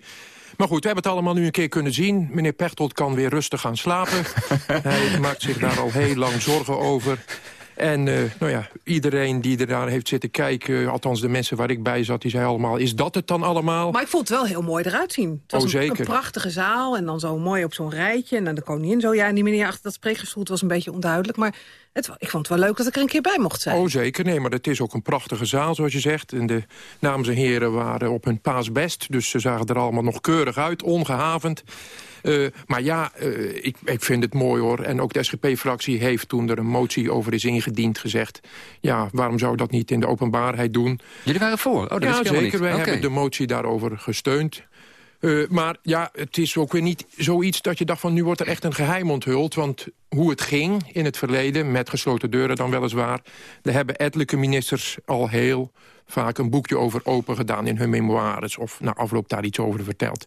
Maar goed, we hebben het allemaal nu een keer kunnen zien. Meneer Pechtold kan weer rustig gaan slapen. Hij maakt zich daar al heel lang zorgen over. En uh, nou ja, iedereen die er daar heeft zitten kijken... althans de mensen waar ik bij zat, die zei allemaal... is dat het dan allemaal? Maar ik vond het wel heel mooi eruit zien. Het was oh, een, zeker. een prachtige zaal en dan zo mooi op zo'n rijtje. En dan de koningin zo. Ja, en die meneer achter dat spreekgestoel was een beetje onduidelijk. Maar Het, ik vond het wel leuk dat ik er een keer bij mocht zijn. Oh, zeker. Nee, maar het is ook een prachtige zaal, zoals je zegt. En de dames en heren waren op hun paas best. Dus ze zagen er allemaal nog keurig uit, ongehavend. Uh, maar ja, uh, ik, ik vind het mooi hoor. En ook de SGP-fractie heeft toen er een motie over is ingediend gezegd... ja, waarom zou dat niet in de openbaarheid doen? Jullie waren voor? Oh, dat ja, zeker. Wij okay. hebben de motie daarover gesteund. Uh, maar ja, het is ook weer niet zoiets dat je dacht van... nu wordt er echt een geheim onthuld. Want hoe het ging in het verleden, met gesloten deuren dan weliswaar... daar hebben ettelijke ministers al heel vaak een boekje over open gedaan... in hun memoires of na afloop daar iets over verteld.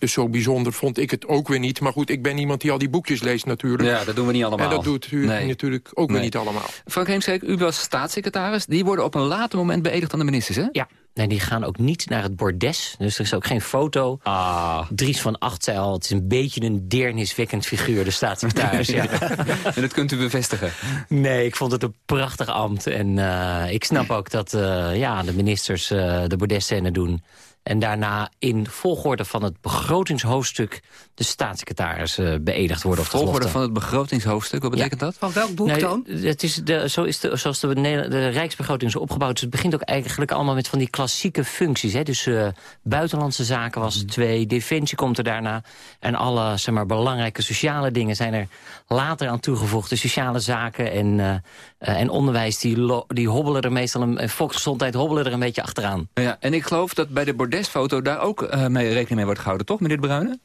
Dus zo bijzonder vond ik het ook weer niet. Maar goed, ik ben iemand die al die boekjes leest natuurlijk. Ja, dat doen we niet allemaal. En dat doet u nee. natuurlijk ook nee. weer niet allemaal. Frank Heemskerk, u was staatssecretaris. Die worden op een later moment beëdigd aan de ministers, hè? Ja. Nee, die gaan ook niet naar het bordes. Dus er is ook geen foto. Ah. Dries van Acht zei al, het is een beetje een deerniswekkend figuur, de staatssecretaris. ja. en dat kunt u bevestigen? Nee, ik vond het een prachtig ambt. En uh, ik snap ook dat uh, ja, de ministers uh, de bordesscène doen. En daarna in volgorde van het begrotingshoofdstuk... de staatssecretaris uh, beëdigd worden. Of volgorde van het begrotingshoofdstuk, wat betekent ja. dat? Van welk boek nee, dan? Het is de, zo is de, zoals de, de Rijksbegroting is opgebouwd. Dus het begint ook eigenlijk allemaal met van die klassieke functies. Hè? Dus uh, buitenlandse zaken was het twee, defensie komt er daarna. En alle zeg maar, belangrijke sociale dingen zijn er later aan toegevoegd. De sociale zaken en, uh, en onderwijs, die, die hobbelen er meestal... Een, volksgezondheid hobbelen er een beetje achteraan. Ja, en ik geloof dat bij de bordesfoto daar ook uh, mee rekening mee wordt gehouden, toch, meneer De Bruyne?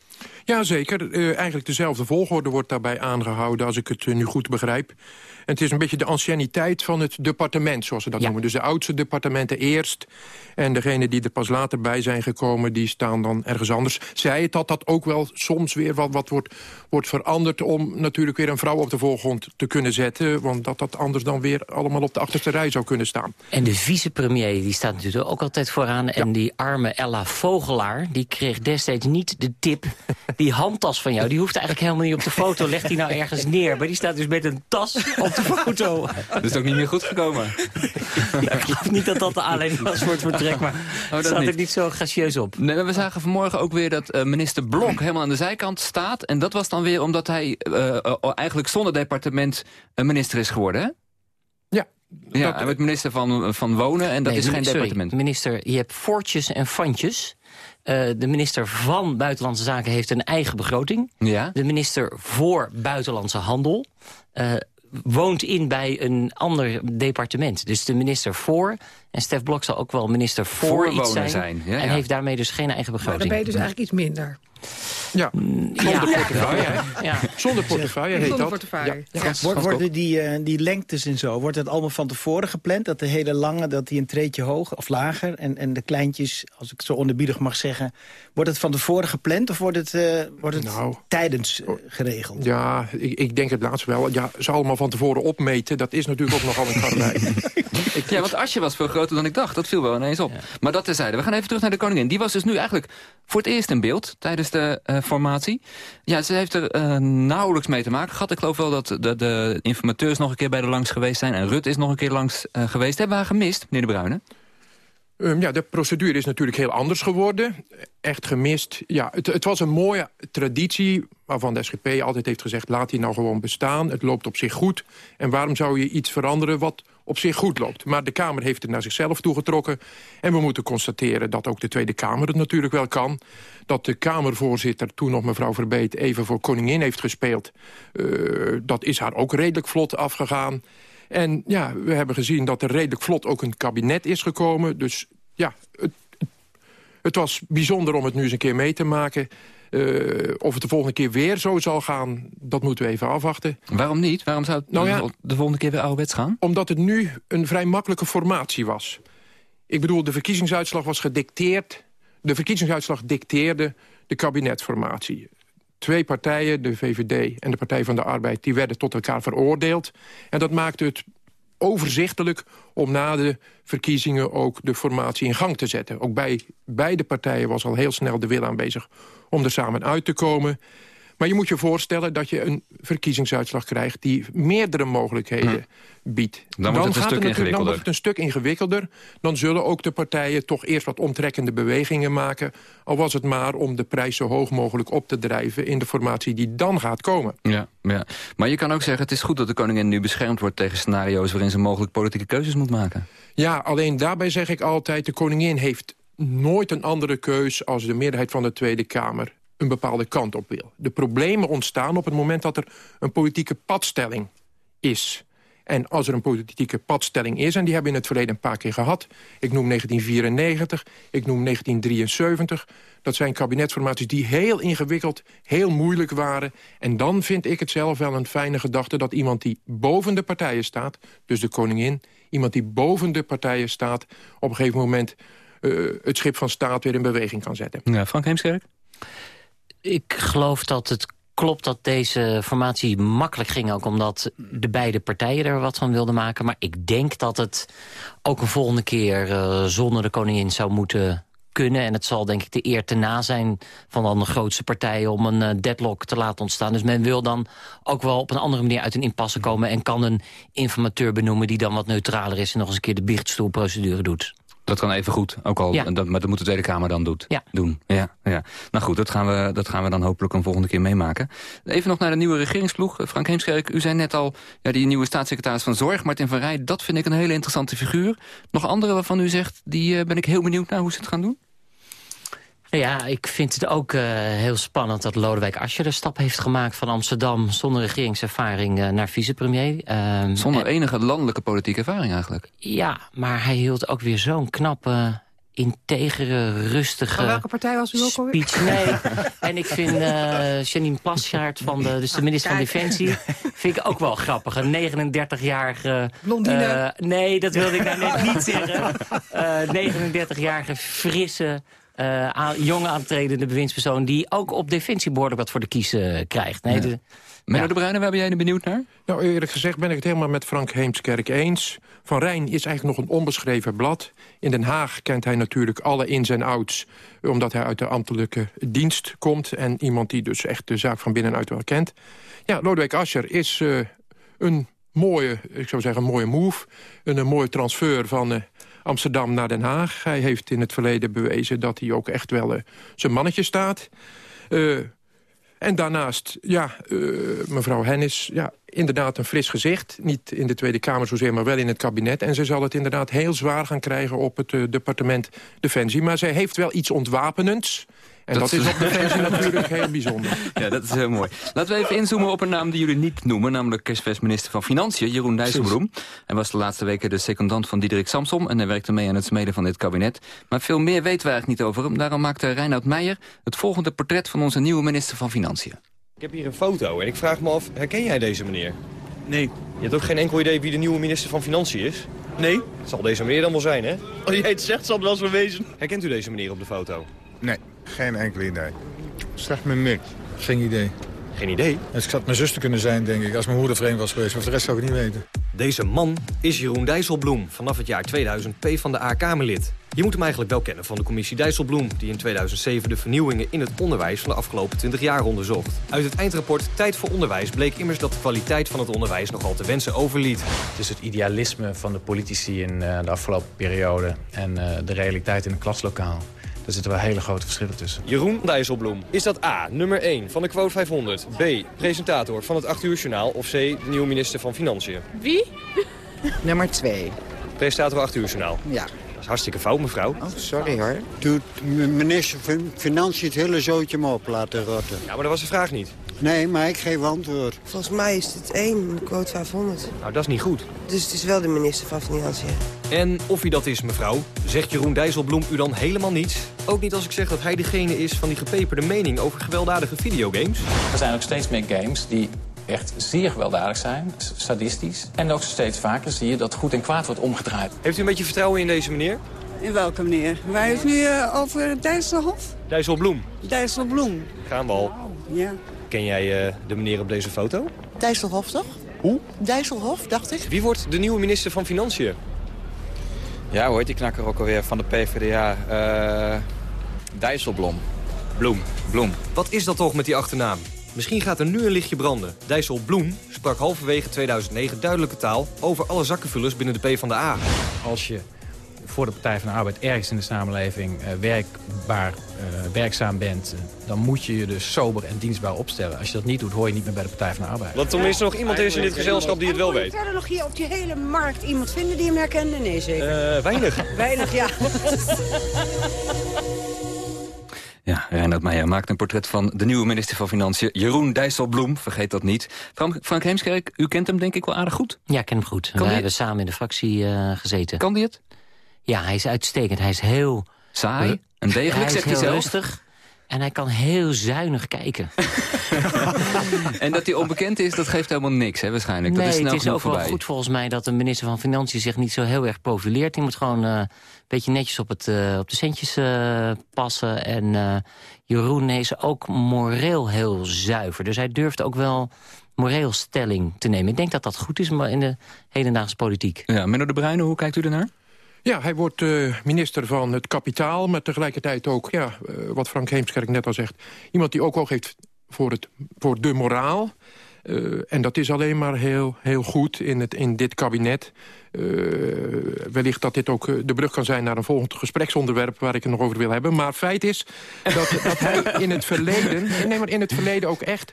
Ja, zeker. Uh, eigenlijk dezelfde volgorde wordt daarbij aangehouden... als ik het uh, nu goed begrijp. En het is een beetje de anciëniteit van het departement, zoals ze dat ja. noemen. Dus de oudste departementen eerst. En degene die er pas later bij zijn gekomen, die staan dan ergens anders. Zij het dat dat ook wel soms weer wat, wat wordt, wordt veranderd... om natuurlijk weer een vrouw op de voorgrond te kunnen zetten. Want dat dat anders dan weer allemaal op de achterste rij zou kunnen staan. En de vicepremier, die staat natuurlijk ook altijd vooraan. Ja. En die arme Ella Vogelaar, die kreeg destijds niet de tip... die handtas van jou, die hoeft eigenlijk helemaal niet op de foto. Legt die nou ergens neer. Maar die staat dus met een tas op de foto. Dat is ook niet meer goed gekomen. Ik geloof niet dat dat de aanleiding was voor het vertrek, maar oh, staat niet. er niet zo gracieus op. Nee, maar we zagen vanmorgen ook weer dat uh, minister Blok helemaal aan de zijkant staat. En dat was dan weer omdat hij uh, uh, eigenlijk zonder departement minister is geworden, hè? Ja. Ja, hij wordt minister van, van Wonen en dat nee, is geen sorry, departement. minister, je hebt voortjes en fantjes. Uh, de minister van Buitenlandse Zaken heeft een eigen begroting. Ja. De minister voor Buitenlandse Handel... Uh, woont in bij een ander departement. Dus de minister voor, en Stef Blok zal ook wel minister voor, voor iets zijn. zijn. Ja, en ja. heeft daarmee dus geen eigen begroting. Maar dan ben je dus eigenlijk iets minder. Ja, zonder ja. portefeuille. Ja. Zonder portefeuille heet Zonder dat. portefeuille. Ja. Ja, wordt, worden die, uh, die lengtes en zo, wordt dat allemaal van tevoren gepland? Dat de hele lange, dat die een treetje hoog of lager... en, en de kleintjes, als ik zo onderbiedig mag zeggen... wordt het van tevoren gepland of wordt het, uh, wordt het nou, tijdens uh, geregeld? Ja, ik, ik denk het laatst wel. Ja, ze allemaal van tevoren opmeten, dat is natuurlijk ook nogal een karwei. ja, want Asje was veel groter dan ik dacht. Dat viel wel ineens op. Ja. Maar dat terzijde. We gaan even terug naar de koningin. Die was dus nu eigenlijk voor het eerst in beeld tijdens de uh, formatie. Ja, ze heeft er uh, nauwelijks mee te maken gehad. Ik geloof wel dat de, de, informateurs nog een keer bij de langs geweest zijn. En Rut is nog een keer langs uh, geweest. Hebben we haar gemist, meneer De Bruyne? Um, ja, de procedure is natuurlijk heel anders geworden. Echt gemist. Ja, het, het, was een mooie traditie waarvan de SGP altijd heeft gezegd... laat die nou gewoon bestaan, het loopt op zich goed. En waarom zou je iets veranderen wat op zich goed loopt? Maar de Kamer heeft het naar zichzelf toegetrokken. En we moeten constateren dat ook de Tweede Kamer het natuurlijk wel kan. Dat de Kamervoorzitter, toen nog mevrouw Verbeet... even voor koningin heeft gespeeld. Uh, dat is haar ook redelijk vlot afgegaan. En ja, we hebben gezien dat er redelijk vlot ook een kabinet is gekomen. Dus ja, het, het was bijzonder om het nu eens een keer mee te maken. Uh, of het de volgende keer weer zo zal gaan, dat moeten we even afwachten. Waarom niet? Waarom zou het nou ja, de volgende keer weer ouderwets gaan? Omdat het nu een vrij makkelijke formatie was. Ik bedoel, de verkiezingsuitslag was gedicteerd. De verkiezingsuitslag dicteerde de kabinetformatie twee partijen, de VVD en de Partij van de Arbeid... die werden tot elkaar veroordeeld. En dat maakte het overzichtelijk om na de verkiezingen ook de formatie in gang te zetten. Ook bij beide partijen was al heel snel de wil aanwezig om er samen uit te komen. Maar je moet je voorstellen dat je een verkiezingsuitslag krijgt... die meerdere mogelijkheden biedt. Dan wordt het een stuk Dan ingewikkelder. wordt het een stuk ingewikkelder. Dan zullen ook de partijen toch eerst wat omtrekkende bewegingen maken. Al was het maar om de prijs zo hoog mogelijk op te drijven... in de formatie die dan gaat komen. Ja, ja, maar je kan ook zeggen... het is goed dat de koningin nu beschermd wordt tegen scenario's... waarin ze mogelijk politieke keuzes moet maken. Ja, alleen daarbij zeg ik altijd... de koningin heeft nooit een andere keus... als de meerderheid van de Tweede Kamer een bepaalde kant op wil. De problemen ontstaan op het moment dat er een politieke padstelling is. En als er een politieke padstelling is... en die hebben we in het verleden een paar keer gehad... ik noem 1994, ik noem 1973... dat zijn kabinetsformaties die heel ingewikkeld, heel moeilijk waren. En dan vind ik het zelf wel een fijne gedachte... dat iemand die boven de partijen staat, dus de koningin... iemand die boven de partijen staat... op een gegeven moment het schip van staat weer in beweging kan zetten. Ja, Frank Heemskerk? Ik geloof dat het klopt dat deze formatie makkelijk ging... ook omdat de beide partijen er wat van wilden maken. Maar ik denk dat het ook een volgende keer eh, zonder de koningin zou moeten kunnen. En het zal denk ik de eer te na zijn van dan de grootste partijen... om een eh, deadlock te laten ontstaan. Dus men wil dan ook wel op een andere manier uit een impasse komen... en kan een informateur benoemen die dan wat neutraler is... en nog eens een keer de biechtstoelprocedure doet. Dat kan even goed, ook al, Ja. dat, maar dat moet de Tweede Kamer dan doet, Ja. doen. Ja, ja. Nou goed, dat gaan, we, dat gaan we dan hopelijk een volgende keer meemaken. Even nog naar de nieuwe regeringsploeg. Frank Heemskerk, u zei net al, ja, die nieuwe staatssecretaris van Zorg, Martin van Rij, dat vind ik een hele interessante figuur. Nog andere waarvan u zegt, die eh, ben ik heel benieuwd naar hoe ze het gaan doen? Ja, ik vind het ook eh, heel spannend dat Lodewijk Asscher de stap heeft gemaakt van Amsterdam zonder regeringservaring eh, naar vicepremier. Ehm, Zonder en- enige landelijke politieke ervaring eigenlijk. Ja, maar hij hield ook weer zo'n knappe, integere, rustige... Van welke partij was u ook alweer? speech. Nee, en ik vind eh Janine Plasgaard, van de, dus de minister van. Defensie... vind ik ook wel grappig. Een 39-jarige... Blondine. nee, dat wilde ik nou net niet zeggen. Eh 39-jarige, frisse... eh, aan- jonge aantredende bewindspersoon... die ook op Defensie behoorlijk wat voor de kiezen krijgt. Nee, de- Menno de Bruyne, waar ben jij benieuwd naar? Nou, eerlijk gezegd ben ik het helemaal met Frank Heemskerk eens. Van Rijn is eigenlijk nog een onbeschreven blad. In Den Haag kent hij natuurlijk alle ins en outs... omdat hij uit de ambtelijke dienst komt... en iemand die dus echt de zaak van binnenuit wel kent. Ja, Lodewijk Asscher is eh, een mooie, ik zou zeggen, een mooie move. Een, een mooie transfer van eh, Amsterdam naar Den Haag. Hij heeft in het verleden bewezen dat hij ook echt wel eh, zijn mannetje staat... Eh, en daarnaast, ja, eh, mevrouw Hennis, ja, inderdaad een fris gezicht. Niet in de Tweede Kamer zozeer, maar wel in het kabinet. En ze zal het inderdaad heel zwaar gaan krijgen op het departement Defensie. Maar zij heeft wel iets ontwapenends. En dat, Dat- is op Defensie natuurlijk heel bijzonder. Ja, dat is heel mooi. Laten we even inzoomen op een naam die jullie niet noemen... namelijk kerstfestminister van Financiën, Jeroen Dijsselbloem. Hij was de laatste weken de secondant van Diederik Samsom... en hij werkte mee aan het smeden van dit kabinet. Maar veel meer weten we eigenlijk niet over hem. Daarom maakte Reinoud Meijer het volgende portret... van onze nieuwe minister van Financiën. Ik heb hier een foto en ik vraag me af, herken jij deze meneer? Nee. Je hebt ook geen enkel idee wie de nieuwe minister van Financiën is? Nee. Het zal deze meneer dan wel zijn, hè? Als jij het zegt, zal het wel eens wel wezen. Herkent u deze meneer op de foto? Nee, geen enkel idee. Zeg me niks. Geen idee. Geen idee? Het zou mijn zuster kunnen zijn, denk ik, als mijn moeder vreemd was geweest. Maar voor de rest zou ik het niet weten. Deze man is Jeroen Dijsselbloem, vanaf het jaar 2000 P van de A-Kamerlid. Je moet hem eigenlijk wel kennen van de commissie Dijsselbloem... die in 2007 de vernieuwingen in het onderwijs van de afgelopen 20 jaar onderzocht. Uit het eindrapport Tijd voor Onderwijs bleek immers dat de kwaliteit van het onderwijs nogal te wensen overliet. Het is het idealisme van de politici in eh, de afgelopen periode... en eh, de realiteit in het klaslokaal. Daar zitten wel hele grote verschillen tussen. Jeroen Dijsselbloem. Is dat A, nummer 1 van de quote 500, B, presentator van het 8 uur journaal... of C, de nieuwe minister van Financiën? Wie? Nummer twee. Presentator 8 uur journaal. Ja. Dat is hartstikke fout, mevrouw. Oh, sorry hoor. Doet minister van Financiën het hele zootje maar op laten rotten. Ja, maar dat was de vraag niet. Nee, maar ik geef antwoord. Volgens mij is het één, de quote 500. Nou, dat is niet goed. Dus het is wel de minister van Financiën. En of hij dat is, mevrouw, zegt Jeroen Dijsselbloem u dan helemaal niets? Ook niet als ik zeg dat hij degene is van die gepeperde mening over gewelddadige videogames? Er zijn ook steeds meer games die echt zeer gewelddadig zijn, sadistisch. En ook steeds vaker zie je dat goed en kwaad wordt omgedraaid. Heeft u een beetje vertrouwen in deze meneer? In welke meneer? Wij het nu eh, over Dijsselhof? Dijsselbloem. Dijsselbloem. Gaan we al. Ja. Ken jij eh, de meneer op deze foto? Dijsselhof toch? Hoe? Dijsselhof, dacht ik. Wie wordt de nieuwe minister van Financiën? Ja, hoe heet die knakker ook alweer van de PvdA? Eh Dijsselblom. Bloem. Bloem. Wat is dat toch met die achternaam? Misschien gaat er nu een lichtje branden. Dijssel Bloem sprak halverwege 2009 duidelijke taal... over alle zakkenvullers binnen de PvdA. Als je voor de Partij van de Arbeid ergens in de samenleving uh, werkbaar, uh, werkzaam bent... Uh, dan moet je je dus sober en dienstbaar opstellen. Als je dat niet doet, hoor je niet meer bij de Partij van de Arbeid. Want tenminste nog iemand is in dit gezelschap die het wel weet. verder nog hier op die hele markt iemand vinden die hem herkende? Nee, zeker. weinig. weinig, ja. Ja, Reinhard Meijer maakt een portret van de nieuwe minister van Financiën... Jeroen Dijsselbloem, vergeet dat niet. Frank, Frank Heemskerk, u kent hem denk ik wel aardig goed? Ja, ik ken hem goed. We hebben samen in de fractie uh, gezeten. Kan die het? Ja, hij is uitstekend. Hij is heel... Saai en degelijk, zegt hij zelf. rustig. En hij kan heel zuinig kijken. en dat hij onbekend is, dat geeft helemaal niks, hè, waarschijnlijk. Nee, dat is snel het is ook wel goed volgens mij dat de minister van Financiën zich niet zo heel erg profileert. Die moet gewoon uh, een beetje netjes op, het, uh, op de centjes uh, passen. En Jeroen is ook moreel heel zuiver. Dus hij durft ook wel moreel stelling te nemen. Ik denk dat dat goed is in de hedendaagse politiek. Ja, Menno de Bruyne, hoe kijkt u ernaar? Ja, hij wordt uh, minister van het kapitaal, maar tegelijkertijd ook, ja, uh, wat Frank Heemskerk net al zegt... iemand die ook oog heeft voor, het, voor de moraal. Uh, en dat is alleen maar heel, heel goed in, het, in dit kabinet. Wellicht dat dit ook de brug kan zijn naar een volgend gespreksonderwerp... waar ik het nog over wil hebben. Maar feit is dat, dat hij in het verleden... Nee, maar in het verleden ook echt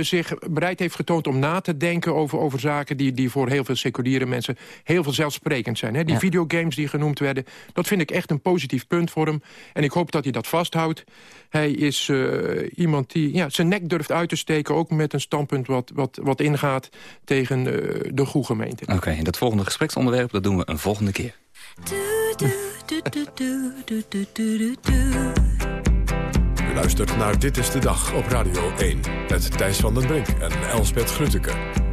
zich bereid heeft getoond om na te denken... over, over zaken die, die voor heel veel seculiere mensen heel veel zelfsprekend zijn. Hè? Die ja. videogames die genoemd werden, dat vind ik echt een positief punt voor hem. En ik hoop dat hij dat vasthoudt. Hij is uh, iemand die ja, zijn nek durft uit te steken... ook met een standpunt wat, wat, wat ingaat tegen uh, de goede gemeente. Oké, okay, dat volgende gespreksonderwerp dat doen we een volgende keer. U luistert naar Dit is de Dag op Radio 1. Met Thijs van den Brink en Elsbeth Grutteke.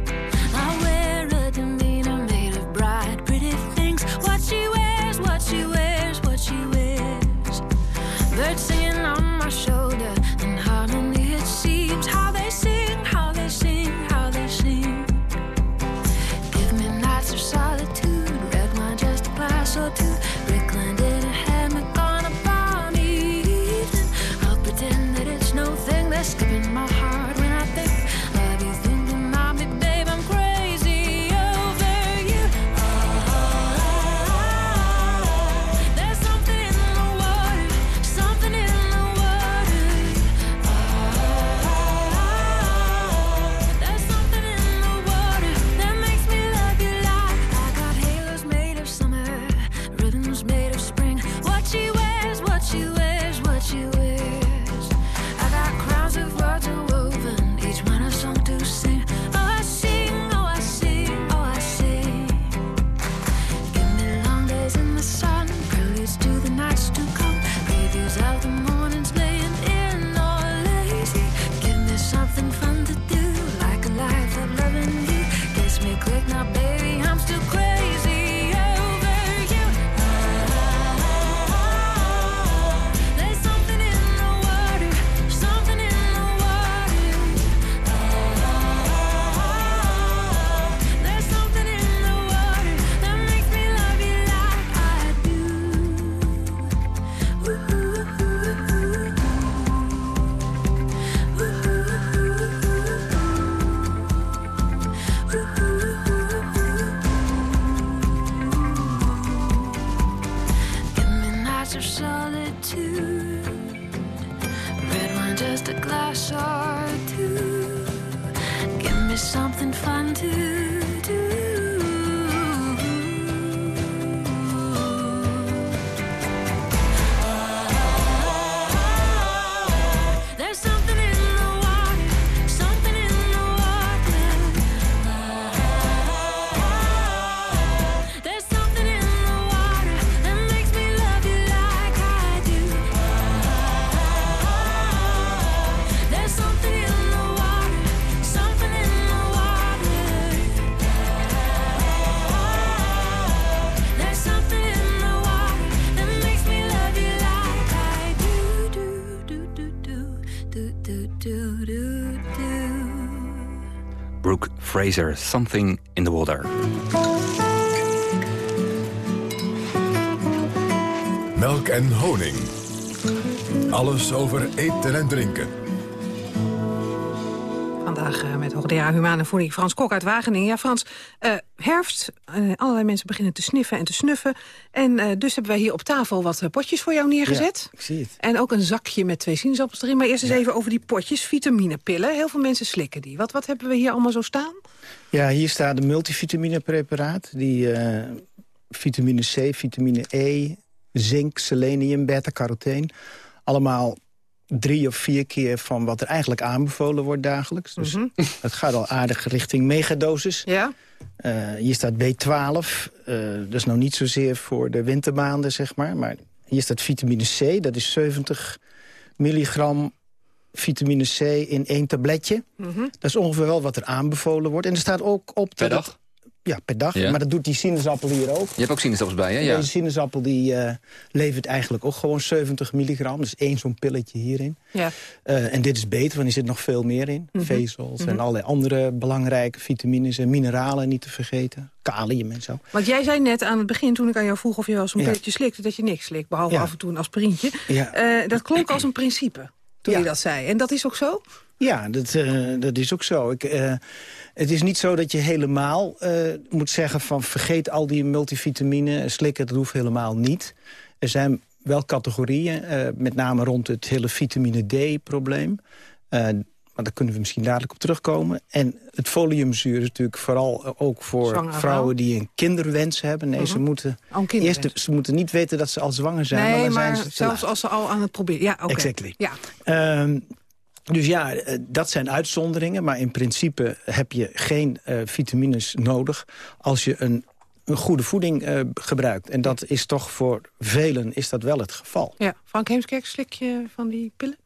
A Fraser, Something in the Water. Melk en honing. Alles over eten en drinken. Vandaag uh, met hoogleraar Humane Voeding Frans Kok uit Wageningen. Ja, Frans, uh, herfst, uh, allerlei mensen beginnen te sniffen en te snuffen. En dus hebben wij hier op tafel wat potjes voor jou neergezet. Ja, ik zie het. En ook een zakje met twee sinaasappels erin. Maar eerst eens ja. even over die potjes, vitaminepillen. Heel veel mensen slikken die. Wat, wat hebben we hier allemaal zo staan? Ja, hier staat een multivitaminepreparaat. Die vitamine C, vitamine E, zink, selenium, beta-carotene. Allemaal drie of vier keer van wat er eigenlijk aanbevolen wordt dagelijks. Dus mm -hmm. het gaat al aardig richting megadosis. Ja. Uh, hier staat B12. Uh, dat is nou niet zozeer voor de wintermaanden, zeg maar. Maar hier staat vitamine C. Dat is 70 milligram vitamine C in één tabletje. Mm -hmm. Dat is ongeveer wel wat er aanbevolen wordt. En er staat ook op... Per dag? Ja, per dag. Ja. Maar dat doet die sinaasappel hier ook. Je hebt ook sinaasappels bij, hè? Ja. Deze sinaasappel die, uh, levert eigenlijk ook gewoon 70 milligram. Dus één zo'n pilletje hierin. Ja. Uh, en dit is beter, want er zit nog veel meer in. Mhm. Mm -hmm. Vezels mm -hmm. en allerlei andere belangrijke vitamines en mineralen niet te vergeten. Kalium en zo. Want jij zei net aan het begin, toen ik aan jou vroeg of je wel zo'n ja. pilletje slikte... dat je niks slikt, behalve ja. af en toe een aspirintje. Ja. Uh, dat klonk als een principe, toen je dat zei. En dat is ook zo? Ja, dat, uh, dat is ook zo. Ik, uh, het is niet zo dat je helemaal uh, moet zeggen van vergeet al die multivitamine, slikken, dat hoeft helemaal niet. Er zijn wel categorieën, met name rond het hele vitamine D-probleem. maar daar kunnen we misschien dadelijk op terugkomen. En het foliumzuur is natuurlijk vooral ook voor Zwanger vrouwen die een kinderwens hebben. Nee, Mhm. ze, moeten Oh, eerst, ze moeten niet weten dat ze al zwanger zijn. nee, maar zijn ze zelfs als ze al aan het proberen... Ja, oké. Exactly. Ja. Ehm, dus ja, eh, dat zijn uitzonderingen. Maar in principe heb je geen uh, vitamines nodig... als je een, een goede voeding uh, gebruikt. En dat is toch voor velen is dat wel het geval. ja. Frank Heemskerk, slik je van die pillen?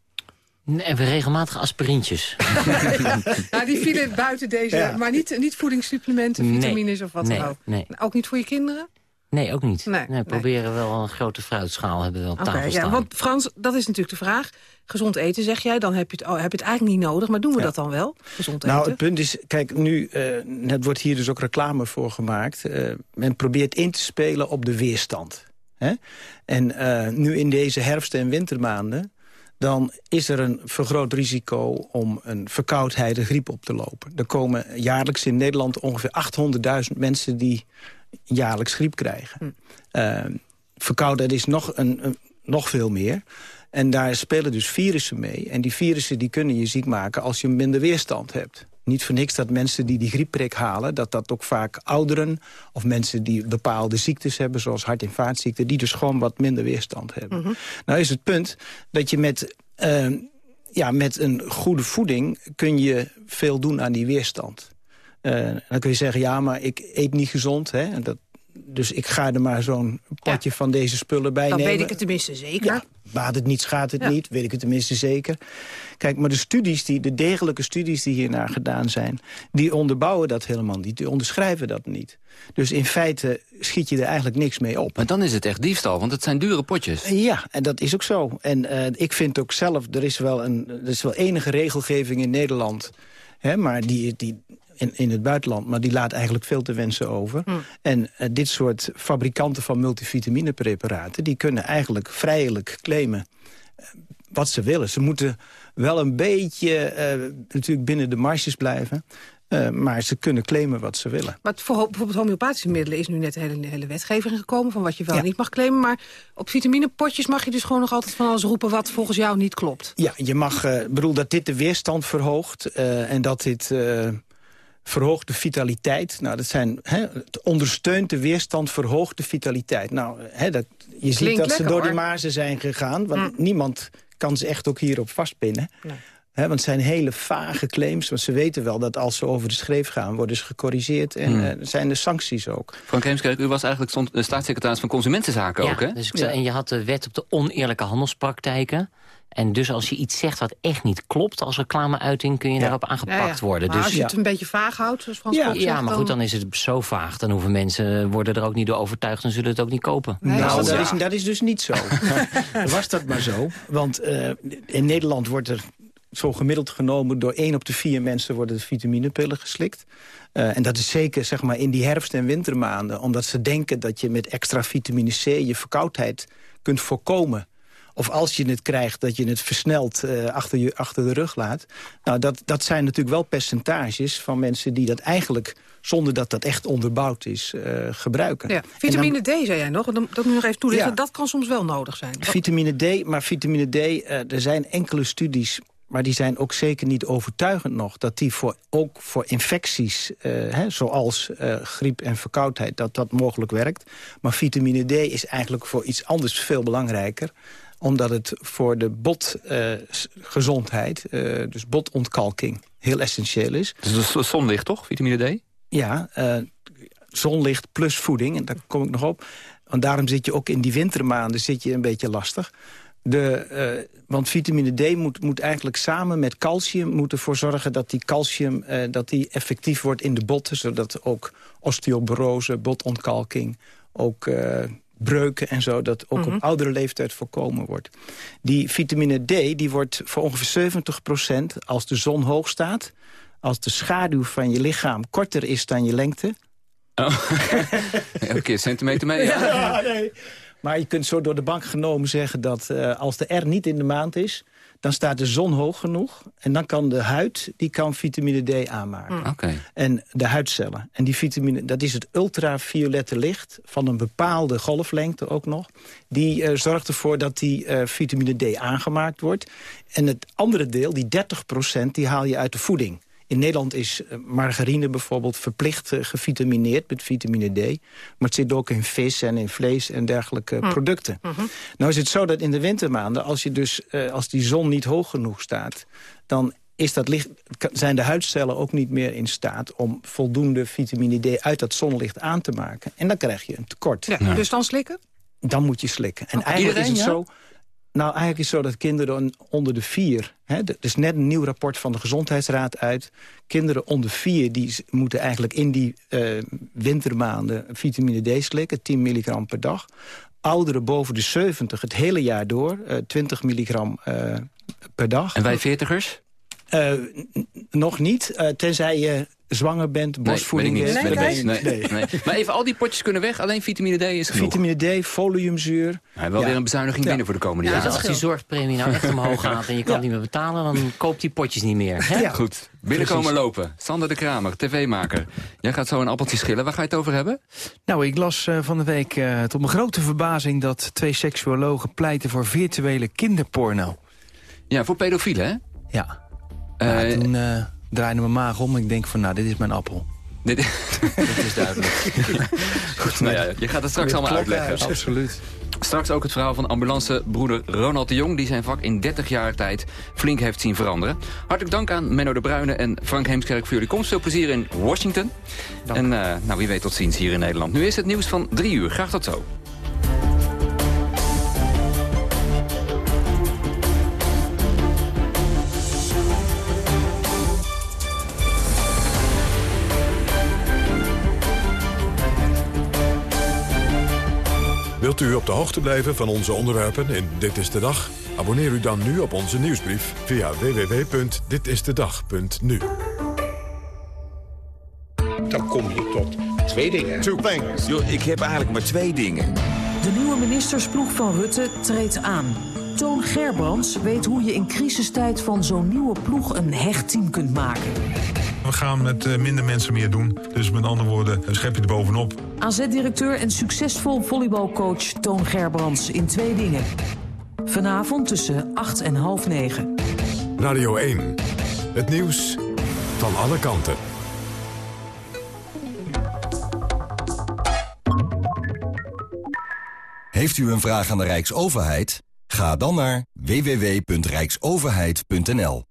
Nee, en we regelmatig aspirintjes. nou, die vielen buiten deze, Ja. maar niet, niet voedingssupplementen, Nee. vitamines of wat Nee, dan ook. nee. Ook niet voor je kinderen? Nee, ook niet. Nee, Nee, proberen wel een grote fruitschaal hebben we op tafel ja, staan. want Frans, dat is natuurlijk de vraag. Gezond eten, zeg jij, dan heb je het, oh, heb je het eigenlijk niet nodig. Maar doen we Ja. dat dan wel, gezond Nou, eten? het punt is, kijk, nu, uh, net wordt hier dus ook reclame voor gemaakt. Uh, men probeert in te spelen op de weerstand. Hè? En uh, nu in deze herfst- en wintermaanden... dan is er een vergroot risico om een verkoudheid, een griep op te lopen. Er komen jaarlijks in Nederland ongeveer 800.000 mensen... die jaarlijks griep krijgen. Uh, verkoudheid is nog, een, een, nog veel meer. En daar spelen dus virussen mee. En die virussen die kunnen je ziek maken als je minder weerstand hebt. Niet voor niks dat mensen die die griepprik halen... dat dat ook vaak ouderen of mensen die bepaalde ziektes hebben... zoals hart- en vaatziekten, die dus gewoon wat minder weerstand hebben. Mhm. Nou is het punt dat je met, uh, ja, met een goede voeding... kun je veel doen aan die weerstand. Uh, dan kun je zeggen, ja, maar ik eet niet gezond. Hè? En dat, dus ik ga er maar zo'n potje ja. van deze spullen bij Dan nemen. weet ik het tenminste zeker. Ja, baat het niet, schaadt het Ja. niet, weet ik het tenminste zeker. Kijk, maar de studies, die, de degelijke studies die hiernaar gedaan zijn... die onderbouwen dat helemaal niet, die onderschrijven dat niet. Dus in feite schiet je er eigenlijk niks mee op. Maar dan is het echt diefstal, want het zijn dure potjes. Ja, en dat is ook zo. En uh, ik vind ook zelf, er is wel, een, er is wel enige regelgeving in Nederland... Hè, maar die, die, in, in het buitenland, maar die laat eigenlijk veel te wensen over. Hm. En uh, dit soort fabrikanten van multivitaminepreparaten... die kunnen eigenlijk vrijelijk claimen uh, wat ze willen. Ze moeten wel een beetje uh, natuurlijk binnen de marges blijven... Uh, maar ze kunnen claimen wat ze willen. Maar voor bijvoorbeeld homeopathische middelen is nu net de hele, hele wetgeving gekomen... van wat je wel ja. niet mag claimen. Maar op vitaminepotjes mag je dus gewoon nog altijd van alles roepen... wat volgens jou niet klopt. Ja, je mag... Uh, bedoel dat dit de weerstand verhoogt... En dat dit verhoogt de vitaliteit. Nou, dat zijn, hè, het ondersteunt de weerstand, verhoogt de vitaliteit. Nou, hè, dat, je Klinkt ziet dat lekker, ze door hoor. de mazen zijn gegaan. Want Hm. niemand kan ze echt ook hierop vastpinnen. Nee. He, want het zijn hele vage claims. Want ze weten wel dat als ze over de schreef gaan... worden ze gecorrigeerd en Hmm. uh, zijn er sancties ook. Frank Heemskerk, u was eigenlijk stond, uh, staatssecretaris van Consumentenzaken ja, ook, hè? Dus ik, En je had de wet op de oneerlijke handelspraktijken. En dus als je iets zegt wat echt niet klopt als reclameuiting... kun je Ja. daarop aangepakt Ja, ja. worden. Maar dus, als je het een beetje vaag houdt, zoals Frans Ja. Ja, maar goed, dan is het zo vaag. Dan hoeven mensen, worden er ook niet door overtuigd... en zullen het ook niet kopen. Nee, nou, dat is dat is, dat is dus niet zo. Was dat maar zo. Want uh, in Nederland wordt er zo gemiddeld genomen... door één op de vier mensen worden de vitaminepillen geslikt. Uh, en dat is zeker zeg maar, in die herfst- en wintermaanden. Omdat ze denken dat je met extra vitamine C... je verkoudheid kunt voorkomen of als je het krijgt, dat je het versneld uh, achter, je, achter de rug laat. Nou, dat, dat zijn natuurlijk wel percentages van mensen die dat eigenlijk zonder dat dat echt onderbouwd is, uh, gebruiken. Ja. Vitamine D, zei jij nog, dat moet je nog even toelichten. Dat kan soms wel nodig zijn. Vitamine D, maar vitamine D, uh, er zijn enkele studies maar die zijn ook zeker niet overtuigend nog... dat die voor, ook voor infecties, uh, hè, zoals uh, griep en verkoudheid... dat dat mogelijk werkt. Maar vitamine D is eigenlijk voor iets anders veel belangrijker omdat het voor de botgezondheid, uh, dus botontkalking, heel essentieel is. Dus de zonlicht toch, vitamine D? Ja, zonlicht plus voeding, en daar kom ik nog op. Want daarom zit je ook in die wintermaanden zit je een beetje lastig. De, uh, want vitamine D moet, moet eigenlijk samen met calcium moeten ervoor zorgen dat die calcium uh, dat die effectief wordt in de botten. Zodat ook osteoporose, botontkalking, ook uh, breuken en zo... dat ook mm -hmm. op oudere leeftijd voorkomen wordt. Die vitamine D die wordt voor ongeveer 70% als de zon hoog staat... als de schaduw van je lichaam korter is dan je lengte... Oh. Elke keer centimeter mee. Ja. ja nee. Maar je kunt zo door de bank genomen zeggen dat uh, als de R niet in de maand is... dan staat de zon hoog genoeg. En dan kan de huid die kan vitamine D aanmaken. Mm. Okay. En de huidcellen. En die vitamine, dat is het ultraviolette licht... van een bepaalde golflengte ook nog. Die uh, zorgt ervoor dat die uh, vitamine D aangemaakt wordt. En het andere deel, die 30% die haal je uit de voeding. In Nederland is margarine bijvoorbeeld verplicht uh, gevitamineerd met vitamine D. Maar het zit ook in vis en in vlees en dergelijke mm. producten. Mm -hmm. Nou is het zo dat in de wintermaanden, als, je dus, uh, als die zon niet hoog genoeg staat... dan is dat licht, zijn de huidcellen ook niet meer in staat... om voldoende vitamine D uit dat zonlicht aan te maken. En dan krijg je een tekort. Ja, ja. Dus dan slikken? Dan moet je slikken. En Oh, eigenlijk Iedereen, is het ja? zo... Nou, eigenlijk is het zo dat kinderen onder de vier... Hè, er is net een nieuw rapport van de Gezondheidsraad uit. Kinderen onder vier die moeten eigenlijk in die uh, wintermaanden... vitamine D slikken, 10 milligram per dag. Ouderen boven de 70 het hele jaar door, uh, 20 milligram uh, per dag. En wij veertigers? Uh, nog niet, uh, tenzij je zwanger bent, borstvoeding nee, is. Nee, nee, nee, nee, nee. Maar even, al die potjes kunnen weg, alleen vitamine D is genoeg. Vitamine D, foliumzuur. Hij wil ja. weer een bezuiniging ja. binnen voor de komende ja, jaren. Als die zorgpremie nou echt omhoog gaat en je kan het niet meer betalen... dan koopt die potjes niet meer. Hè? Goed, binnenkomen Precies. lopen. Sander de Kramer, tv-maker. Jij gaat zo een appeltje schillen. Waar ga je het over hebben? Nou, ik las uh, van de week uh, tot mijn grote verbazing... dat twee seksuologen pleiten voor virtuele kinderporno. Ja, voor pedofielen, hè? Ja. Uh, toen uh, draaide mijn maag om en ik denk van, nou, dit is mijn appel. Dit is, duidelijk. Goed, nou ja, je gaat het straks allemaal uitleggen. Absoluut. Straks ook het verhaal van ambulancebroeder Ronald de Jong... die zijn vak in 30 jaar tijd flink heeft zien veranderen. Hartelijk dank aan Menno de Bruyne en Frank Heemskerk voor jullie komst. Veel plezier in Washington. Dank. En uh, nou, wie weet tot ziens hier in Nederland. Nu is het nieuws van drie uur. Graag tot zo. Wilt u op de hoogte blijven van onze onderwerpen in Dit is de Dag? Abonneer u dan nu op onze nieuwsbrief via www.ditistedag.nu. Dan kom je tot twee dingen. Two things. Yo, ik heb eigenlijk maar twee dingen. De nieuwe ministersploeg van Rutte treedt aan. Toon Gerbrands weet hoe je in crisistijd van zo'n nieuwe ploeg een hecht team kunt maken. We gaan met uh, minder mensen meer doen. Dus met andere woorden, een schepje erbovenop. AZ-directeur en succesvol volleybalcoach Toon Gerbrands in twee dingen. Vanavond tussen 8 en half 9. Radio 1. Het nieuws van alle kanten. Heeft u een vraag aan de Rijksoverheid? Ga dan naar www.rijksoverheid.nl.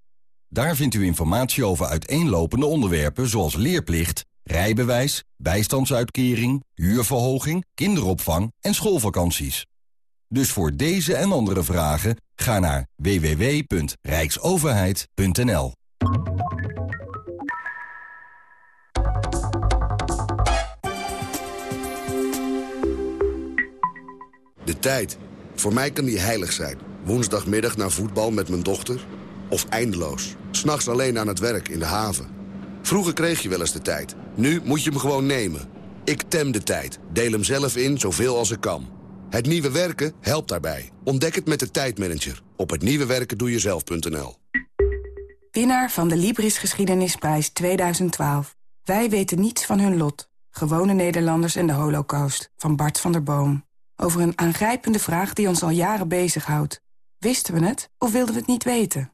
Daar vindt u informatie over uiteenlopende onderwerpen zoals leerplicht, rijbewijs, bijstandsuitkering, huurverhoging, kinderopvang en schoolvakanties. Dus voor deze en andere vragen ga naar www.rijksoverheid.nl. De tijd. Voor mij kan die heilig zijn. Woensdagmiddag naar voetbal met mijn dochter. Of eindeloos. S'nachts alleen aan het werk in de haven. Vroeger kreeg je wel eens de tijd. Nu moet je hem gewoon nemen. Ik tem de tijd. Deel hem zelf in zoveel als ik kan. Het nieuwe werken helpt daarbij. Ontdek het met de tijdmanager op hetnieuwewerkendoejezelf.nl. Winnaar van de Libris Geschiedenisprijs 2012. Wij weten niets van hun lot. Gewone Nederlanders en de holocaust. Van Bart van der Boom. Over een aangrijpende vraag die ons al jaren bezighoudt. Wisten we het of wilden we het niet weten?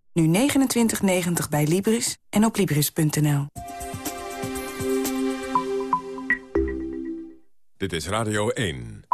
Nu 29,90 bij Libris en op Libris.nl. Dit is Radio 1.